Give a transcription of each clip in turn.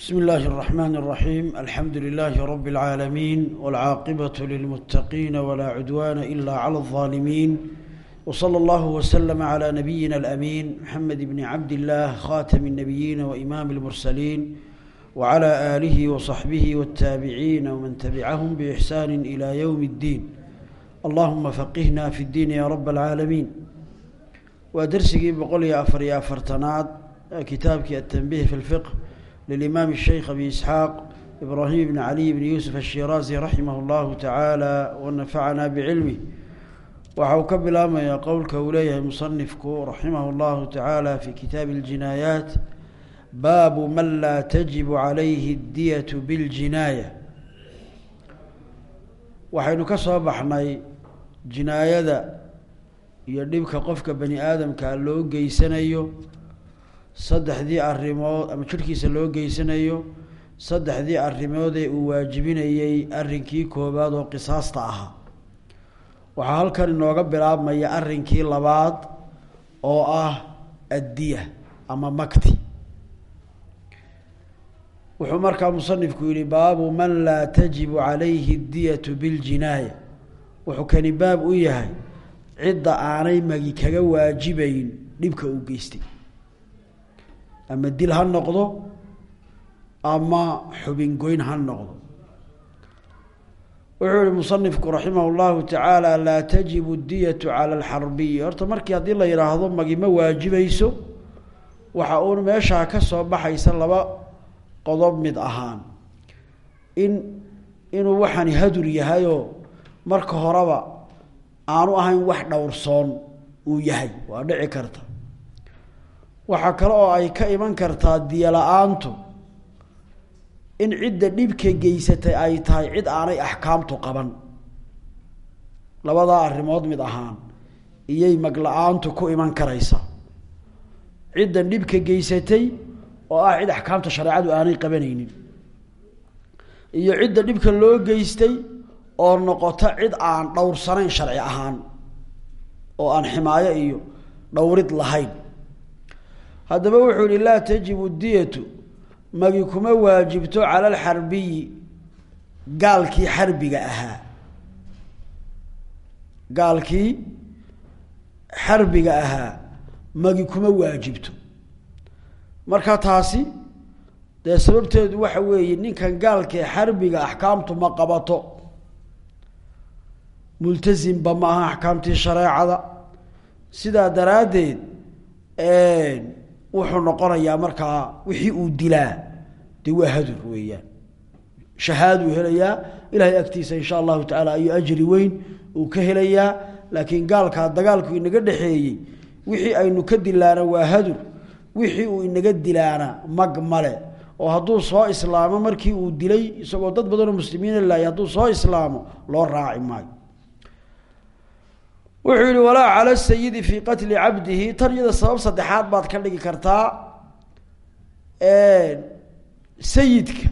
بسم الله الرحمن الرحيم الحمد لله رب العالمين والعاقبة للمتقين ولا عدوان إلا على الظالمين وصلى الله وسلم على نبينا الأمين محمد بن عبد الله خاتم النبيين وإمام المرسلين وعلى آله وصحبه والتابعين ومن تبعهم بإحسان إلى يوم الدين اللهم فقهنا في الدين يا رب العالمين ودرسي بقول يا أفر يا فرتناد كتابك التنبيه في الفقه للإمام الشيخ أبي إسحاق إبراهيم بن علي بن يوسف الشيرازي رحمه الله تعالى ونفعنا بعلمه waxau ka bilaabmayaa qowlka uu leeyahay musanifku raximah اllahu tacaala fi kitaabi اljinaayaat baabu man laa tajibu calayhi اdiyatu biاljinaaya waxaynu ka soo baxnay jinaayada iyo dhibka qofka bani aadamka loo geysanayo saddexdii arrimood ama jirhkiisa loo geysanayo saddexdii arrimoodee uu waajibinayey arrinkii koowaad oo qisaasta ahaa. Waxaa halkan inooga bilaabmaya arrinkii labaad oo ah addiya ama makti. Wuxuu markaa musanifku yihi baabu man laa tajibu calayhi diyatu biljinaaya wuxuu kani baab u yahay cidda aanay magi kaga waajibayn dhibka uu geystay ama dil ha noqdo ama xubingoyn ha noqdo. Wuxuu yihi musanifku raximah llahu tacaala laa tajibu diyatu cala alxarbiyi. Horta markii haddii la yidhaahdo magi ma waajibayso waxa uun meeshaa ka soo baxaysa laba qodob mid ahaan. In inuu waxani hadur yahayoo marka horeba aanu ahayn wax dhowrsoon uu yahay waa dhici karta waxaa kale oo ay ka iman kartaa diyo la'aantu in cidda dhibka geysatay ay tahay cid aanay axkaamtu qaban. Labadaa arrimood mid ahaan iyay magla-aantu ku iman karaysa. Ciddan dhibka geysatay oo ah cid axkaamta shareecadu aanay qabanaynin. Iyo cidda dhibka loo geystay oo noqota cid aan dhowrsanayn sharci ahaan oo aan ximaayo iyo dhowrid lahayn haddaba wuxuu yihi laa tajibu diyatu magi kuma waajibto cala alxarbiyi gaalkii xarbiga ahaa. Gaalkii xarbiga ahaa magi kuma waajibto. Marka taasi dee sababteedu waxa weeye ninkan gaalkee xarbiga axkaamtu ma qabato. Multazimba ma aha axkaamtii shareecada. Sidaa daraaddeed wuxuu noqonayaa markaa wixii uu dilaa. Dee waa hadur weeyaan. Shahaaduu helayaa ilahay agtiisa insha allahu tacaala ayuu ajri weyn uu ka helayaa. Laakiin gaalkaa dagaalku inaga dhexeeyey wixii aynu ka dilaana waa hadur. Wixii uu inaga dilaana mag male oo hadduu soo islaamo markii uu dilay isagoo dad badanoo muslimiina laayay hadduu soo islaamo loo raaci maayo wuxuu yihi walaa cala sayidi fii qatli cabdihi. Tan sabab saddexaad baad ka dhigi kartaa sayidka.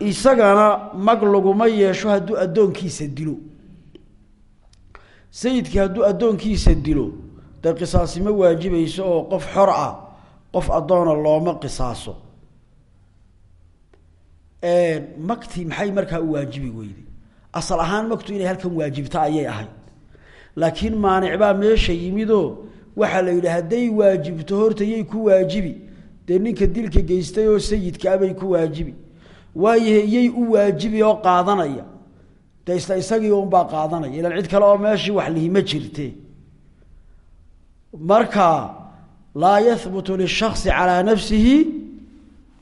Isagana mag laguma yeesho hadduu addoonkiisa dilo. Sayidkii hadduu addoonkiisa dilo dee qisaasi ma waajibayso oo qof xor ah qof addoona looma qisaaso. Magti maxay markaa u waajibi weyday asal ahaan magtu inay halkan waajibta ayay ahayd laakiin maanic baa meesha yimidoo waxaa la yidhi waajibto horta yay ku waajibi. Dee ninka dilka geystay oo sayidkaabay ku waajibi. Waayahe yay u waajibi oo qaadanaya. Dee isla isagii unbaa qaadanaya. Ilaan cid kale oo meeshii wax lihi ma jirte. Marka laa yahbutu lishaksi calaa nafsihi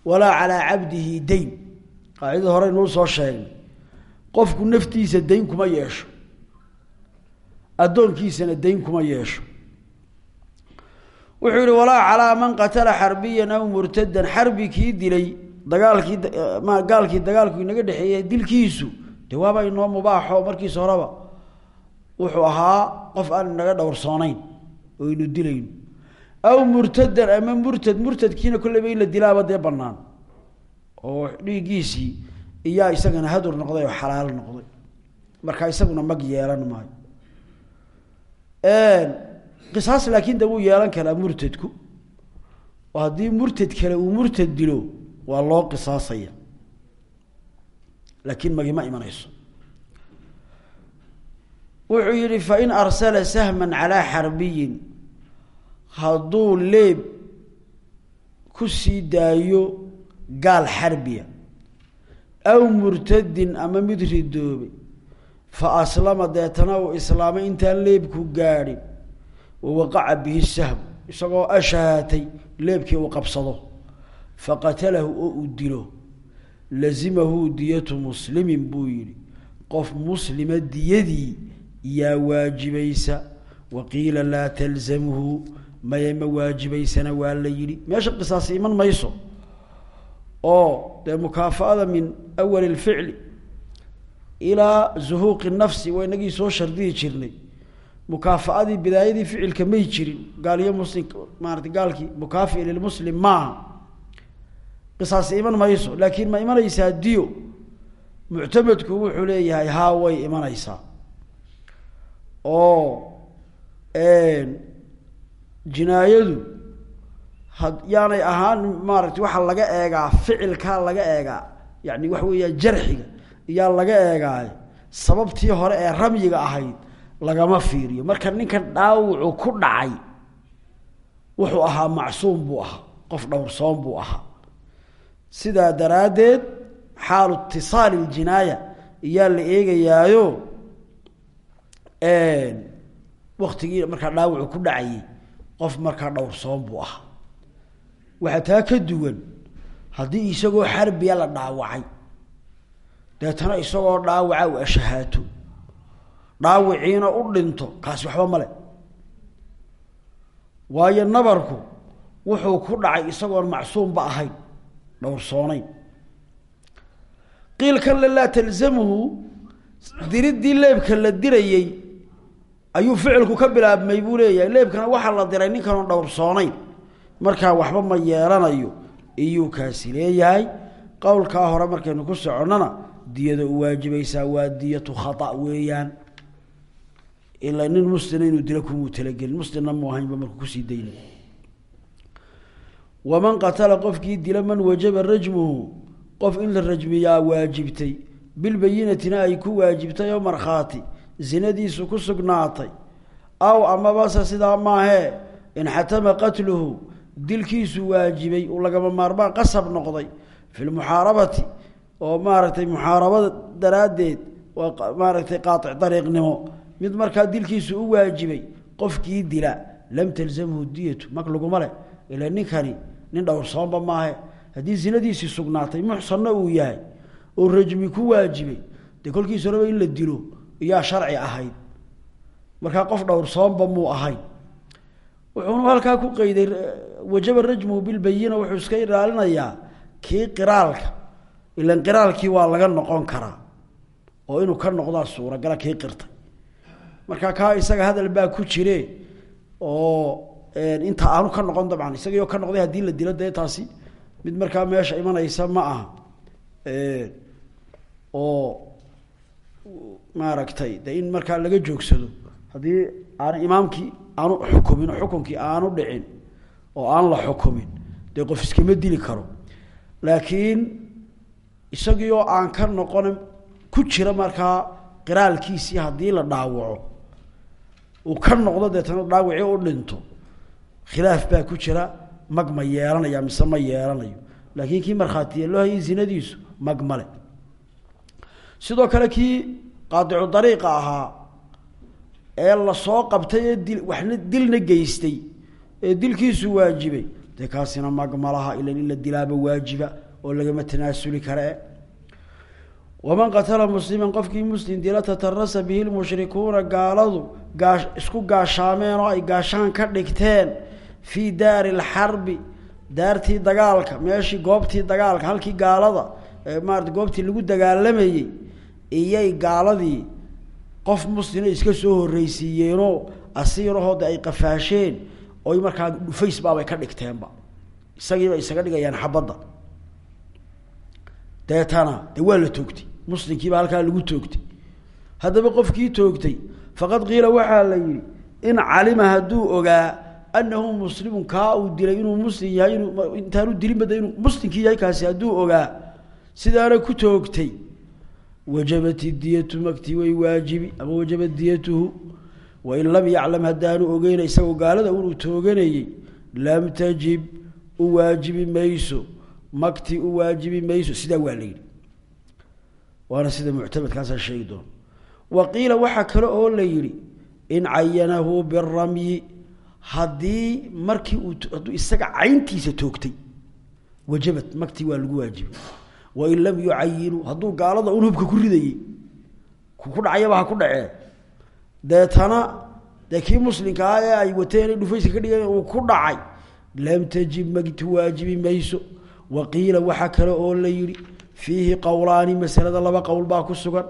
walaa calaa cabdihi dayn qaacidada hore inuu soo sheegnay. Qofku naftiisa dayn kuma yeesho addoonkiisana dayn kuma yeesho. Wuxuu yihi walaa calaa man qatala xarbiyan aw murtadan. Xarbi kii dilay dagaalkii gaalkii dagaalku inaga dhexeeyey dilkiisu dee waaba inoo mubaaxo markiisa horeba. Wuxuu ahaa qof aan inaga dhowrsoonayn oo aynu dilayno. Aw murtadan ama murtad murtadkiina kolleyba in la dilaaba dee banaan oo dhiiggiisii iyaa isagana hadur noqday oo xalaal noqday. Marka isaguna mag yeelan maayo qisaas laakiin de wuu yeelan karaa murtadku. Oo haddii murtad kale uu murtad dilo waa loo qisaasaya. Laakiin magima imanayso. Wuxuu yihi fain arsala sahma calaa xarbiyin hadduu leeb ku sii daayo gaal xarbiya aw murtadin ama mid ridoobay fa aslama deetana uu islaamay intaan leebku gaadhin wawaqaca bihi sahm isagoo ashahaatay leebkii uu qabsado. Faqatalahu oo uu dilo lazimahu diyatu muslimin buu yihi qof muslima diyadii yaa waajibaysa. Waqiila laa talzamhu maya ma waajibaysana waa la yidhi. Meesha qisaasi iman mayso. Oo dee mukaafaada min awali lficli ilaa zuhuuqi nafsi waa inagii soo shardihi jirnay. Mukaafaadii bidaayadii ficilka may jirin gaal iyo muslim maarata gaalkii mukaafi lilmuslim maaha qisaasi iman mayso laakiin ma imanaysaa diyo. Muctamadku wuxuu leeyahay haa way imanaysaa. Oo jinaayadu had yaanay ahaan maaragtay waxaa laga eegaa ficilkaa laga eegaa yani waxa weeyaan jarxiga iyaa laga eegaaye sababtii hore ee ramyiga ahayd lagama fiiriyo. Marka ninkan dhaawucu ku dhacay wuxuu ahaa macsuum buu ahaa qof dhowrsoon buu ahaa. Sidaa daraaddeed xaalu itisaali ljinaaya iyaa la eegayaayo waktigii markaa dhaawucu ku dhacayay qof markaa dhowrsoon buu ahaa. Waxaa taa ka duwan haddii isagoo xarbiya la dhaawacay deetana isagoo dhaawaca u ashahaato dhaawiciina u dhinto kaasi waxba male waayo nabarku wuxuu ku dhacay isagoon macsuumba ahayn dhowrsoonayn qiil kan le laa talzamuhu diriddii leebka la dirayey ayuu ficilku ka bilaabmay buu leeyahay. Leebkana waxaa la diray ninkanoon dhowrsoonayn markaa waxba ma yeelanayo iyuu kaasi leeyahay. Qowlkaa hore markaynu ku soconnona diyada u waajibaysaa waa diyatu khata weeyaan. Ilaa nin muslina inuu dilo kumuu talagelin. Muslimna mu ahaynba markuu ku sii dayna waman qatala qofkii dila man wajaba rajmuhu qof in la rajmiyaa waajibtay. Bilbayinatina ay ku waajibtay oo markhaati zinadiisu ku sugnaatay. Aw amabase sidaa maahee inxatama qatluhu dilkiisu waajibay uu lagama maarmaan qasab noqday. Fi lmuxaarabati oo maaragtay muxaarabada daraaddeed waa maaragtay qaatic dariiqnimo. Mid markaa dilkiisu u waajibay qofkii dila lam talzamhu diyatu mag laguma leh. Ilaa ninkani nin dhowrsoonba maahe. Haddii zinadiisii sugnaatay muxsanna uu yahay oo rajmi ku waajibay dee kolkiis horeba in la dilo iyaa sharci ahayd. Markaa qof dhowrsoonba muu ahayn. Wuxuunu halkaa ku qeyday wajaba rajmuhu bilbayina wuxuu iska ilaalinayaa kii qiraalka ilan qiraalkii waa laga noqon karaa oo inuu ka noqdaa suuragala kii qirtay. Marka kaa isaga hadal baa ku jire oo inta aanu ka noqon dabcan isagiioo ka noqday haddii la dilo dee mid markaa meesha imanaysa ma aha oo maaragtay de in markaa laga joogsado haddii aan imaamkii aanu xukumin oo xukunkii aanu dhicin oo aan la xukumin dee qof iskama dili karo. Laakiin isagii oo aan ka noqon ku jira markaa qiraalkiisii haddii la dhaawaco. Uu ka noqdo deetana dhaawacii u dhinto. Khilaaf baa ku jira mag ma yeelanaya mise ma yeelanayo. Laakiin kii markhaatiye loo hayay zinadiisu mag sidoo kale kii qaadicu dariiqa ahaa ee la soo qabtay ee dil waxna dilna geystay ee dilkiisu waajibay dee kaasina mag ilan in la dilaaba waajiba oo lagama tanaasuli kare. Waman qatala musliman qofkii muslim dila tatarasa bihi lmushrikuuna gaaladu gaa isku gaashaameen oo ay gaashaan ka dhigteen fii daari lxarbi daartii dagaalka meeshii goobtii dagaalka halkii gaalada maarata goobtii lagu dagaalamayey iyay gaaladii qof muslima iska soo horreysiiyeenoo asiirahooda ay qafaasheen oy markaa dhufays baabay ka dhigteenba. Isagiibay isaga dhigayaan xabadda deetana dee waa la toogtay. Muslimkiiba halkaa lagu toogtay. Haddaba qofkii toogtay faqad qiila waxaa la yidhi in calima hadduu ogaa anahu muslimun kaa uu dilay inuu muslim yahay inuu intaanu dilinba de inuu muslimkii yahay kaasi hadduu ogaa sidaana ku toogtay. Wajabat diyatu magti way waajibi ama wajabat diyatuhu wain lam yaclam haddaanu ogeyna isagoo gaalada unuu tooganayey lam tajib u waajibi mayso magti u waajibi mayso sidaa waa la yidhi. Waana sida muctamadkaasaa sheegi wa qiila waxaa kale oo la yidhi in cayanahu biramyi haddii markii uu isaga cayntiisa toogtay wajabat magti waa lagu waajibi wain lam yucayinu hadduu gaalada un hubka ku ridayey ku ku dhacayaba ha ku dhacee. Deetana dee kii muslimka ah ee ay wateen ay dhufayska ka dhigeen uu ku dhacay lam tajib magti waajibi mayso wa qiila waxaa kale oo la yidhi fiihi qowlaani masalada laba qowl baa ku sugan.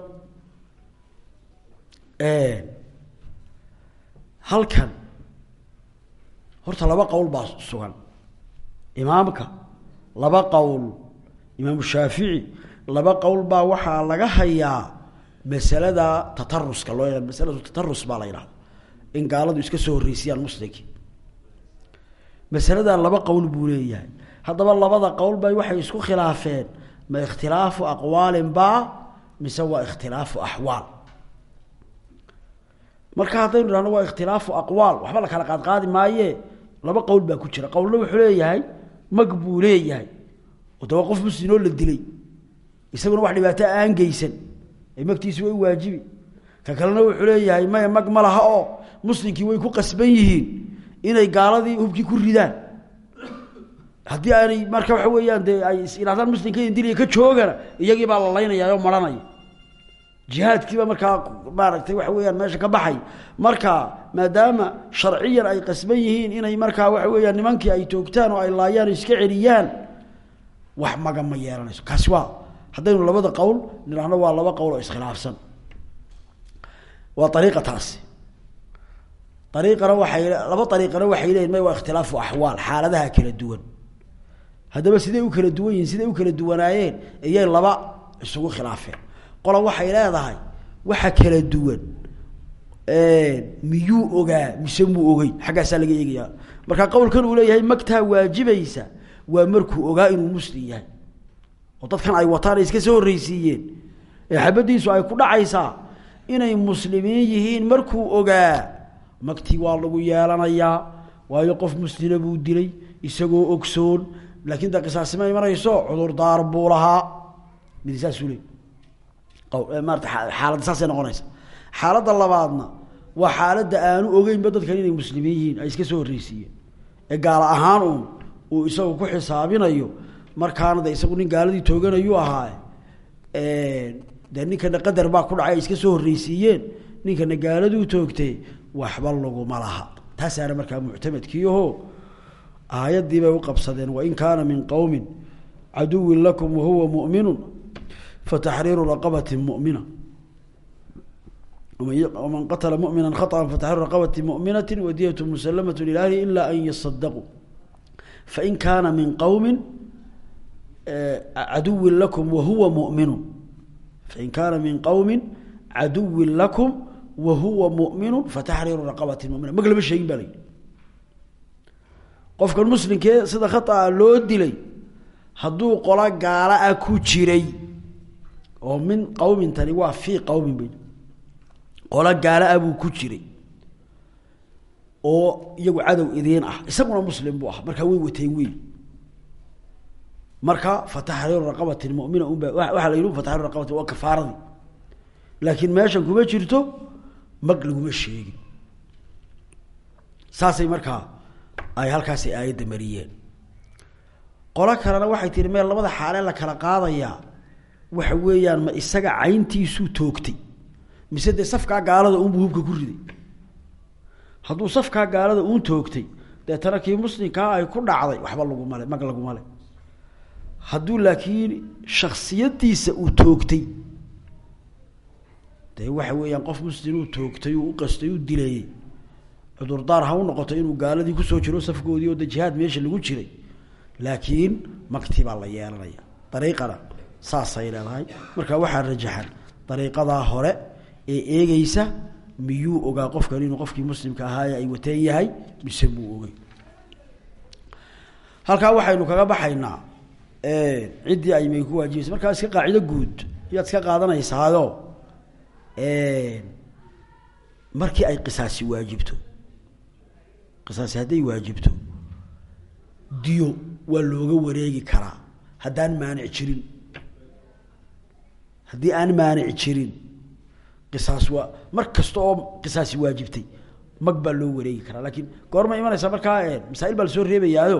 Halkan horta laba qowl baa sugan. Imaamka laba qowl. Imaamu shaafici laba qowl baa waxaa laga hayaa masalada tataruska loo ya masalatu tatarus baa la yidhahda in gaaladu iska soo horreysiyaan muslimkii masaladan laba qowl buu leeyahay haddaba labada qowl bay waxay isku khilaafeen ma ikhtilaafu aqwaalin baa mise waa ikhtilaafu axwaal. Marka haddaynu idhahno waa ikhtilaafu aqwaal waxba la kala qaadqaadi maaye laba qowl baa ku jira. Qowlna wuxuu leeyahay mag buu leeyahay. Oo qof muslimoo la dilay. Isaguna wax dhibaato aan geysan ay magtiisi way waajibi. Ka kalena wuxuu leeyahay maya mag ma laha oo muslimkii way ku qasban yihiin inay gaaladii hubkii ku ridaan haddii aanay marka waxa weeyaan dee ay is idhahdaan muslimka in dilaya ka joogana iyagii baa la laynaya oo maranaya jihaadkiiba markaa maaragtay waxa weeyaan meesha ka baxay. Marka maadaama sharciyan ay qasban yihiin inay markaa waxa weeyaan nimankii ay toogtaan oo ay laayaan iska celiyaan wax maga ma yeelanayso. Kaasi waa haddaynu labada qowl nidhaahno waa laba qowl oo iskhilaafsan. Waa ariiqa taasi. Ariiqana waxay laba ariiqana waxay leeyihiin may waa ikhtilaafu axwaal xaaladaha kala duwan haddaba siday u kala duwan yihiin siday u kala duwanaayeen iyay laba isugu khilaafeen. Qola waxay leedahay waxa kala duwan miyuu ogaa mise muu xaggaasaa laga eegayaa markaa qowlkan uu leeyahay magtaa waajibaysa waa markuu ogaa inuu muslim yahay. Oo dadkan ay wataan ay iska soo horreysiiyeen ee xabaddiisu ay ku dhacaysaa inay muslimiin yihiin markuu ogaa magtii waa lagu yeelanayaa waayo qof muslima buu dilay isagoo ogsoon laakiin da qisaasima imanayso cudurdaar buu lahaa. Mid saasuu leey maarata xaaladda saasay noqonaysa. Xaaladda labaadna waa xaaladda aanu ogeynba dadkan inay muslimiin yihiin ay iska soo horreysiiyeen. Ee gaala ahaan uun uu isagu ku xisaabinayo markaana de isagu nin gaaladii tooganayuu ahaa dee ninkana qadar baa ku dhacay ay iska soo horreysiiyeen ninkana gaaladuu toogtay waxba laguma laha. Taasaana markaa muctamadkiiho aayadii bay uqabsadeen wain kaana min qowmi caduwin lakum wahuwa muminu fataxriiru raqabati mumina. Man qatala mumina khaطa fatariiru raqabati muminati wadiyat musalamat ilahli ila an yasadaquu fain kaana min qowmi eh, caduwin lakum wahuwa muminu fain kaana min qowmi caduwin lakum wahuwa muminu fatariiru raqabati mumina. Mag lama sheegin ba l qofkan muslimkee sida khaطأa loo dilay hadduu qola gaala ah ku jiray oo min qowmin tani waa fii qowmin bay qola gaala ah ku jiray oo iyagu cadow idiin ah isaguna muslim buu ah markaa way wateen wey marka fataxriiru raqabatin mumina unba waxaa la yidhi fataxriiru raqabatin waa kafaaradii laakiin meeshan kuma jirto mag laguma sheegin. Saasay markaa ay halkaasi aayadda mariyeen qolo kalena waxay tihi meel labada xaalee la kala qaadayaa waxa weeyaan ma isaga cayntiisuu toogtay mise dee safkaa gaalada uunbuu hubka ku riday? Hadduu safkaa gaalada uun toogtay deetana kii muslimkaa ay ku dhacday waxba lagumale mag lagumale hadduu laakiin shaksiyadiisa uu toogtay dee waxa weeyaan qof muslim uu toogtay uu uqastay uu dileeyey cudurdaar ha u noqoto inuu gaaladii ku soo jiro safkoodii oo de jihaad meesha lagu jiray. Laakiin magtii baa la yeelanaya. Dariiqana saasay leedahay. Marka waxaa rajaxan dariiqadaa hore ee eegeysa miyuu ogaa qofkan inuu qofkii muslimka ahaaye ay wateen yahay mise muu ogey halkaa waxaynu kaga baxaynaa ciddii ay may ku waajibaysa. Markaa iska qaacido guud iyaad iska qaadanaysaayo markii ay qisaasi waajibto qisaasi hadday waajibto diyo waa looga wareegi karaa. Haddaan maanic jirin haddii aan maanic jirin qisaas waa mar kasta oo qisaasi waajibtay mag baa loo wareegi karaa. Laakiin goorma imanaysaa markaa masaa'il baa la soo reebayaayo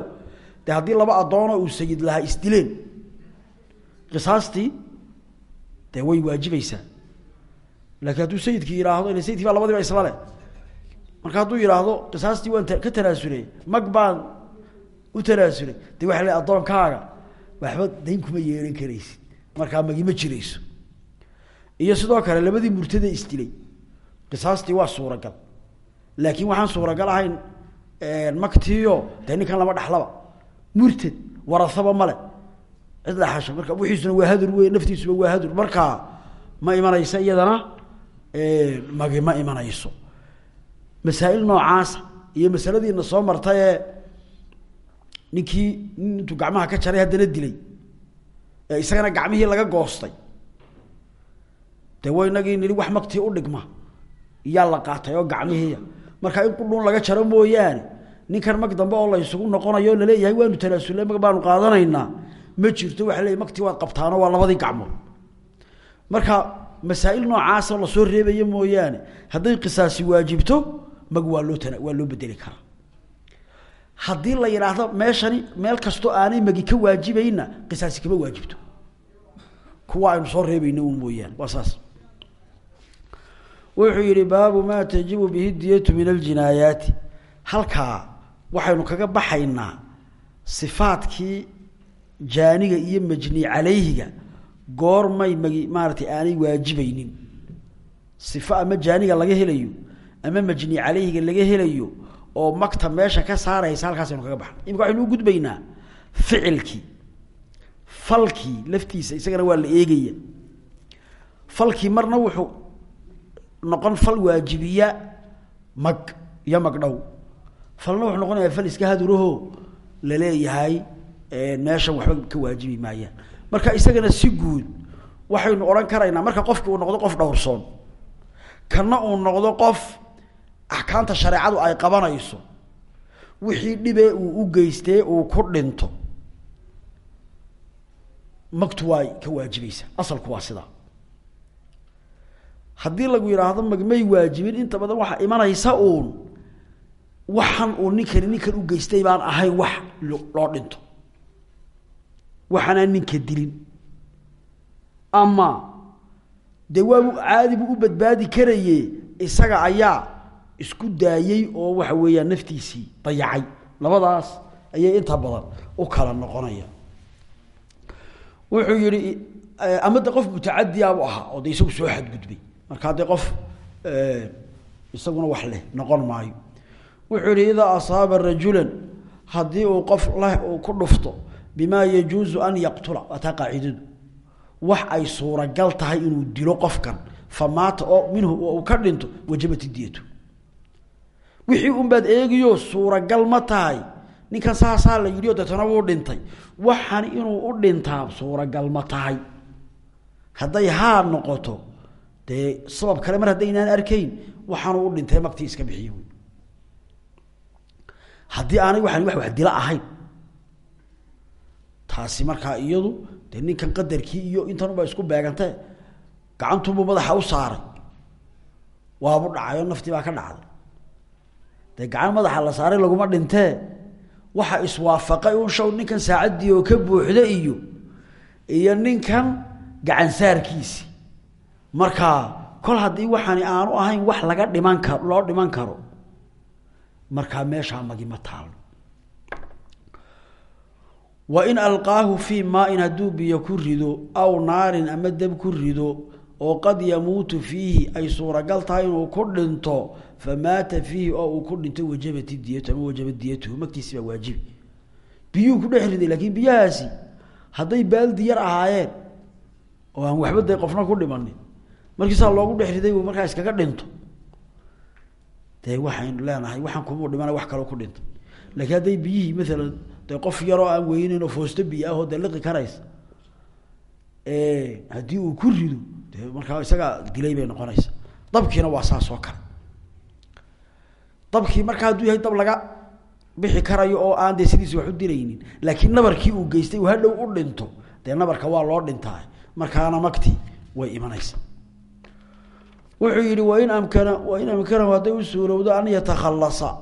de haddii laba addoonoo uu sayid lahaa isdileen qisaastii dee way waajibaysaa laakiin hadduu sayidkii yidhaahdo ila sayidkii baa labadiiba isla leh marka hadduu yidhaahdo qisaastii waan ka tanaasulay mag baan u tanaasulay de waxa le addoonkaaga waxba dayn kuma yeehan karaysid. Markaa magi ma jirayso. Iyo sidoo kale labadii murtada isdilay. Qisaastii waa suuragal. Laakiin waxaan suuragal ahayn maktiyo dee ninkan lama dhaxlaba. Murtad warasaba male cid dhaxasha marka wixiisuna waa hadur wey naftiisuba waa hadur. Markaa ma imanaysa iyadana magi ma imanayso masaa'il noocaasa iyo masaladiina soo martayee ninkii nin intuu gacmaha ka jaray haddana dilay ee isagana gacmihii laga goostay. Dee wa inagii nidhi wax maktii u dhigma iyaa la qaatay oo gacmihiiya marka in qudhuun laga jaro mooyaane ninkan mag dambe oo la ysugu noqonayo la leeyahay waanu tanaasulle mag baanu ma jirto waxa leey maktii waad qabtaano waa labadii gacmood. Marka masaa'il noocaasoo la soo reebaya mooyaane hadday qisaasi waajibto mag waa loo waa loo bedeli karaa. Haddii la yidhaahdo meeshani meel kastoo aanay magi ka waajibayna qisaasi kama waajibto. Kuwa aynu soo reebayna un mooyaane waa saas. Wuxuu yihi baabu maa tajibu bihi diyatu min aljinaayaati. Halkaa waxaynu kaga baxaynaa sifaadkii jaaniga iyo majni calayhiga goormay magi maaratay aanay waajibaynin. Sifo ama jaaniga laga helayo ama majni calayhiga laga helayo oo magta meesha ka saaraysa halkaasaynu kaga baxna imika waxaynu u gudbaynaa ficilkii falkii laftiisa isagana waa la eegaya. Falkii marna wuxuu noqon fal waajibiya mag iyo magdhow falna wuxuu noqonayaa fal iska haduraho la leeyahay meeshan waxba ka waajibi maayaan marka isagana si guud waxaynu odhan karaynaa marka qofki uu noqdo qof dhowrsoon kana uu noqdo qof axkaamta shareecadu ay qabanayso wixii dhibee uu u geystee uu ku dhinto magtu ka waajibaysa asalku waa sidaa. Haddii lagu yidhaahdo magmay waajibin inta badan waxaa imanaysa uun waxan uu ninkani ninkan u geystay baan ahayn wax loo dhinto. Waxaanaan ninka dilin. Ama dee waabu caadi buu u badbaadi karaye isaga ayaa isku daayey oo waxa weeyaan naftiisii dayacay. Labadaas ayay inta badan u kala noqonaya wuxuu yihi ama de qof mutacadiyabu ahaa oo de isagu soo xadgudbay. Markaa dee qof isaguna wax leh noqon maayo. Wuxuu yihi idaa asaaba rajulan haddii uu qof leh uu ku dhufto bimaa yajuuzu an yaqtula. Waa qaacidadu. Wax ay suuragal tahay inuu dilo qofkan fa oo minhu uu ka dhinto wajabat wixii unbaad eegiyo suuragal ma tahay. Ninkan saasaa la yidhi o deetana wuu dhintay. Waxan inuu u dhintaa suuragal ma tahay. Hadday haa noqoto dee sabab kale mar haddaynaan arkayn waxaanu u dhintay magtii iska bixiyo wy haddii aanay waxaan wax wax dila ahayn. Taasi markaa iyadu dee ninkan qadarkii iyo intanuba isku beegantee gacantunbuu madaxa u saaray. Waabu dhacay oo naftii baa ka dhacday dee gacan madaxa la saaray laguma dhintee waxa iswaafaqay un shaw ninkan saacaddii oo ka buuxda iyo iyo ninkan gacansaarkiisi. Markaa kol haddii waxaani aanu ahayn wax laga dhiman karo loo dhiman karo. Markaa meeshaa magima taalo wa in alqaahu fii maain hadduu biyo ku rido aw naarin ama deb ku rido oo qad yamuutu fiihi ay suuragal tahay inuu ku dhinto famaata fiihi oo uu ku dhinto wajabat diyatu ama wajaba diyatuhu magtiisi baa waajibi biyuu ku dhex riday laakiin biyahaasi hadday baaldi yar ahaayeen oo aan waxba dee qofna ku dhimanin markiisaa loogu dhex riday markaa iskaga dhinto. Dee waxaynu leenahay waxaan kumuu dhimana wax kaloo ku dhintay laakiin hadday biyihii maalan dee qof yaroo aan weyneyn oo foosto biyo ahoo dee liqi karaysa haddii uu ku rido dee markaa isagaa dilay bay noqonaysa. Dabkiina waa saas oo kale dabkii markaa hadduu yahay dab laga bixi karayo oo aan dee sidiisa wax u dilaynin laakiin nabarkii uu geystay uu hadhow u dhinto dee nabarka waa loo dhintaa markaana magti way imanaysa wuxuu yihi wain amkana wain amkanahu hadday u suurowdo an yatakhalasa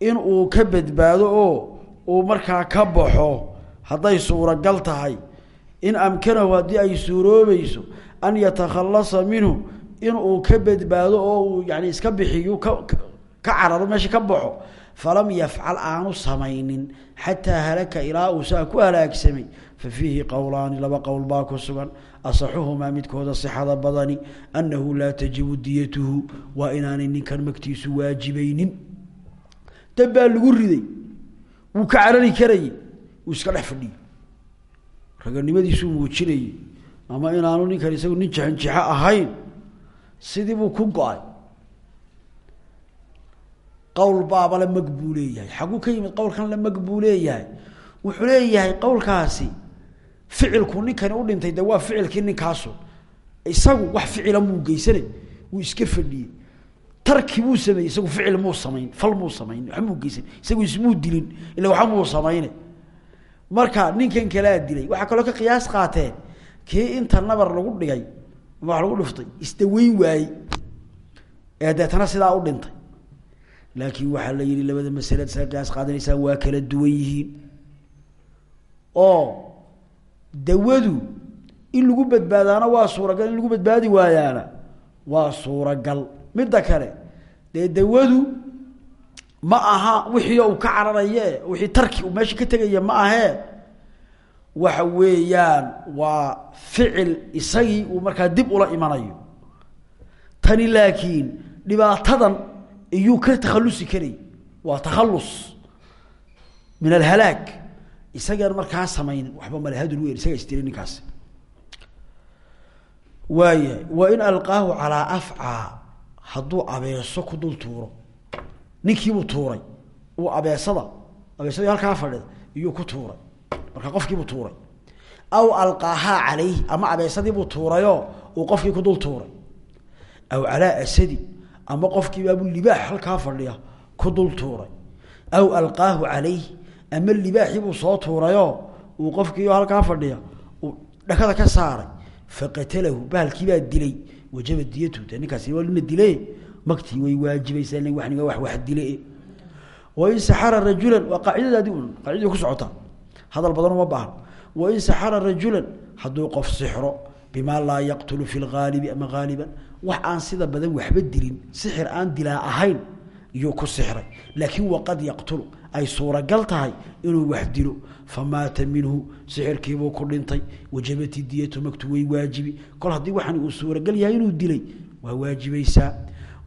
in uu ka badbaado oo uu markaa ka baxo hadday suuragal tahay in amkanahu haddii ay suuroobayso an yatakhalasa minhu in uu ka badbaado oo uu yani iska bixiyo ka cararo meesha ka baxo falam yafcal aanu samaynin xataa halaka ilaa uu ku halaagsamay fa fiihi qowlaani laba qowl baa ku sugan asaxuhumaa midkooda sixada badani annahu laa tajibu diyatuhu waa inaanay ninkan magtiisu waajibaynin. Dab baa lagu riday wuu ka carari karayey wuu iska dhex fadhiyey raganimadiisuu muujinayey ama inaanu ninkan isagu nin jixinjixo ahayn sidii buu ku go'ay qowl baaba la mag buu leeyahay xaguu ka yimid qowlkan la mag buu leeyahay wuxuu leeyahay qowlkaasi ficilku ninkani u dhintay de waa ficilkii ninkaasu. Isagu wax ficila muu geysanay wuu iska fadhiyey. Tarki buu sameeyey? Isagu ficil muu samayn fal muu samayn waxba muu geysan. Isagu ismuu dilin ila waxa muu samayne marka ninkan kalea dilay. Waxaa kaloo ka qiyaas qaateen kii inta nabar lagu dhigay ama wax lagu dhiftay isdaweyn waayey. Ee sidaa u dhintay laakiin waxaa la yihi labada masalead isaga qiyaas qaadanaysaan waa kala duwan yihiin. Oo dawadu in lagu badbaadaana waa suuragal in lagu badbaadi waayaana waa suuragal. Midda kale dee dawadu ma aha wixii uu ka cararaye wixii tarki uu meesha ka tegaya ma ahee. Waxa weeyaan waa ficil isagii uu markaa dib ula imanayo. Tani laakiin dhibaatadan iyuu ka takhalusi karayy waa takhallus min alhalaag isagaan markaa samaynin waxba male hadul weyn isaga istiri ninkaasi waayahay wa in alqaahu calaa afcaa hadduu abeeso ku dul tuuro. Ninkiibuu tuuray. Uu abeesada abeesadii halkaa fadhida iyuu ku tuuray. Marka qofkiibuu tuuray. Aw alqaahaa calayhi ama abeesadiibuu tuurayoo uu qofkii ku dul tuuray. Aw calaa asadi ama qofkiibaabu libaax halkaa fadhiya ku dul tuuray. Aw alqaahu calayhi ama libaaxiibuu soo tuurayoo uu qofkii halkaa fadhiya uu dhakada ka saaray. Faqatalahu bahalkiibaa dilay. Wajaba diyatu de ninkaasi waa nina dile way waajibaysaa nin wani waa wax dile wain saxara rajulan waa qaacidadaadi un qaacidadii ku socotaa hadal badan uma baahan wain saxara rajulan hadduu qof sixro bimaa laa yaqtulu fi lgaalibi ama haaliban wax aan sida badan waxba dilin sixir aan dilaa ahayn iyuu ku sixray. Laakiin waqad yaqtulu ay suuragal tahay inuu wax dilo. Famaata minhu sixirkiibuu ku dhintay. Wajabati diyatu magtu way waajibi. Kol haddii waxaan uu suuragal yahay inuu dilay waa waajibaysaa.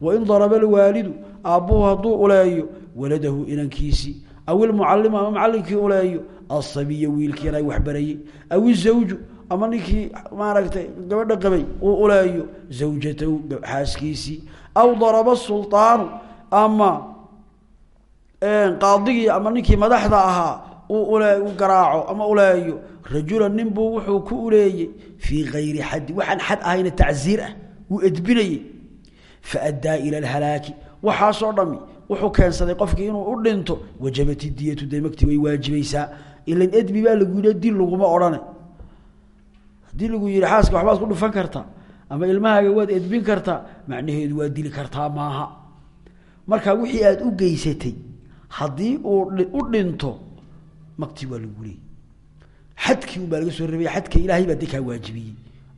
Wain daraba alwaalidu aabbuhu hadduu uleeyo waladahu inankiisii aw ilmucalimu ama macalinkii uleeyo asabiya wiilkiin ay waxbarayey aw izawju ama ninkii maaragtay gabadha qabay uu uleeyo zawjatahu xaaskiisii. Aw daraba sulطaanu ama qaadigii ama ninkii madaxda ahaa uu ule u garaaco ama uleeyo rajulan nin buu wuxuu ku uleeyey fii kayri xaddi waxaan xad ahayna tacziir ah wuu edbinayey faaddaa ila alhalaaki waxaasoo dhami wuxuu keensaday qofkii inuu u dhinto wajabat diyatu demagti way waajibaysaa. Ilan edbi baa lagu yidhi dil laguma odhane haddii lagu yihi xaaska waxbaad ku dhufan kartaa ama ilmahaaga waad edbin kartaa macnaheedu waa dili kartaa maaha. Marka wixii aada u geysatay haddii uu u dhinto magti waa lagu leeyay. Xadkii un baa laga soo rabaya xadka ilaahay baa dee kaa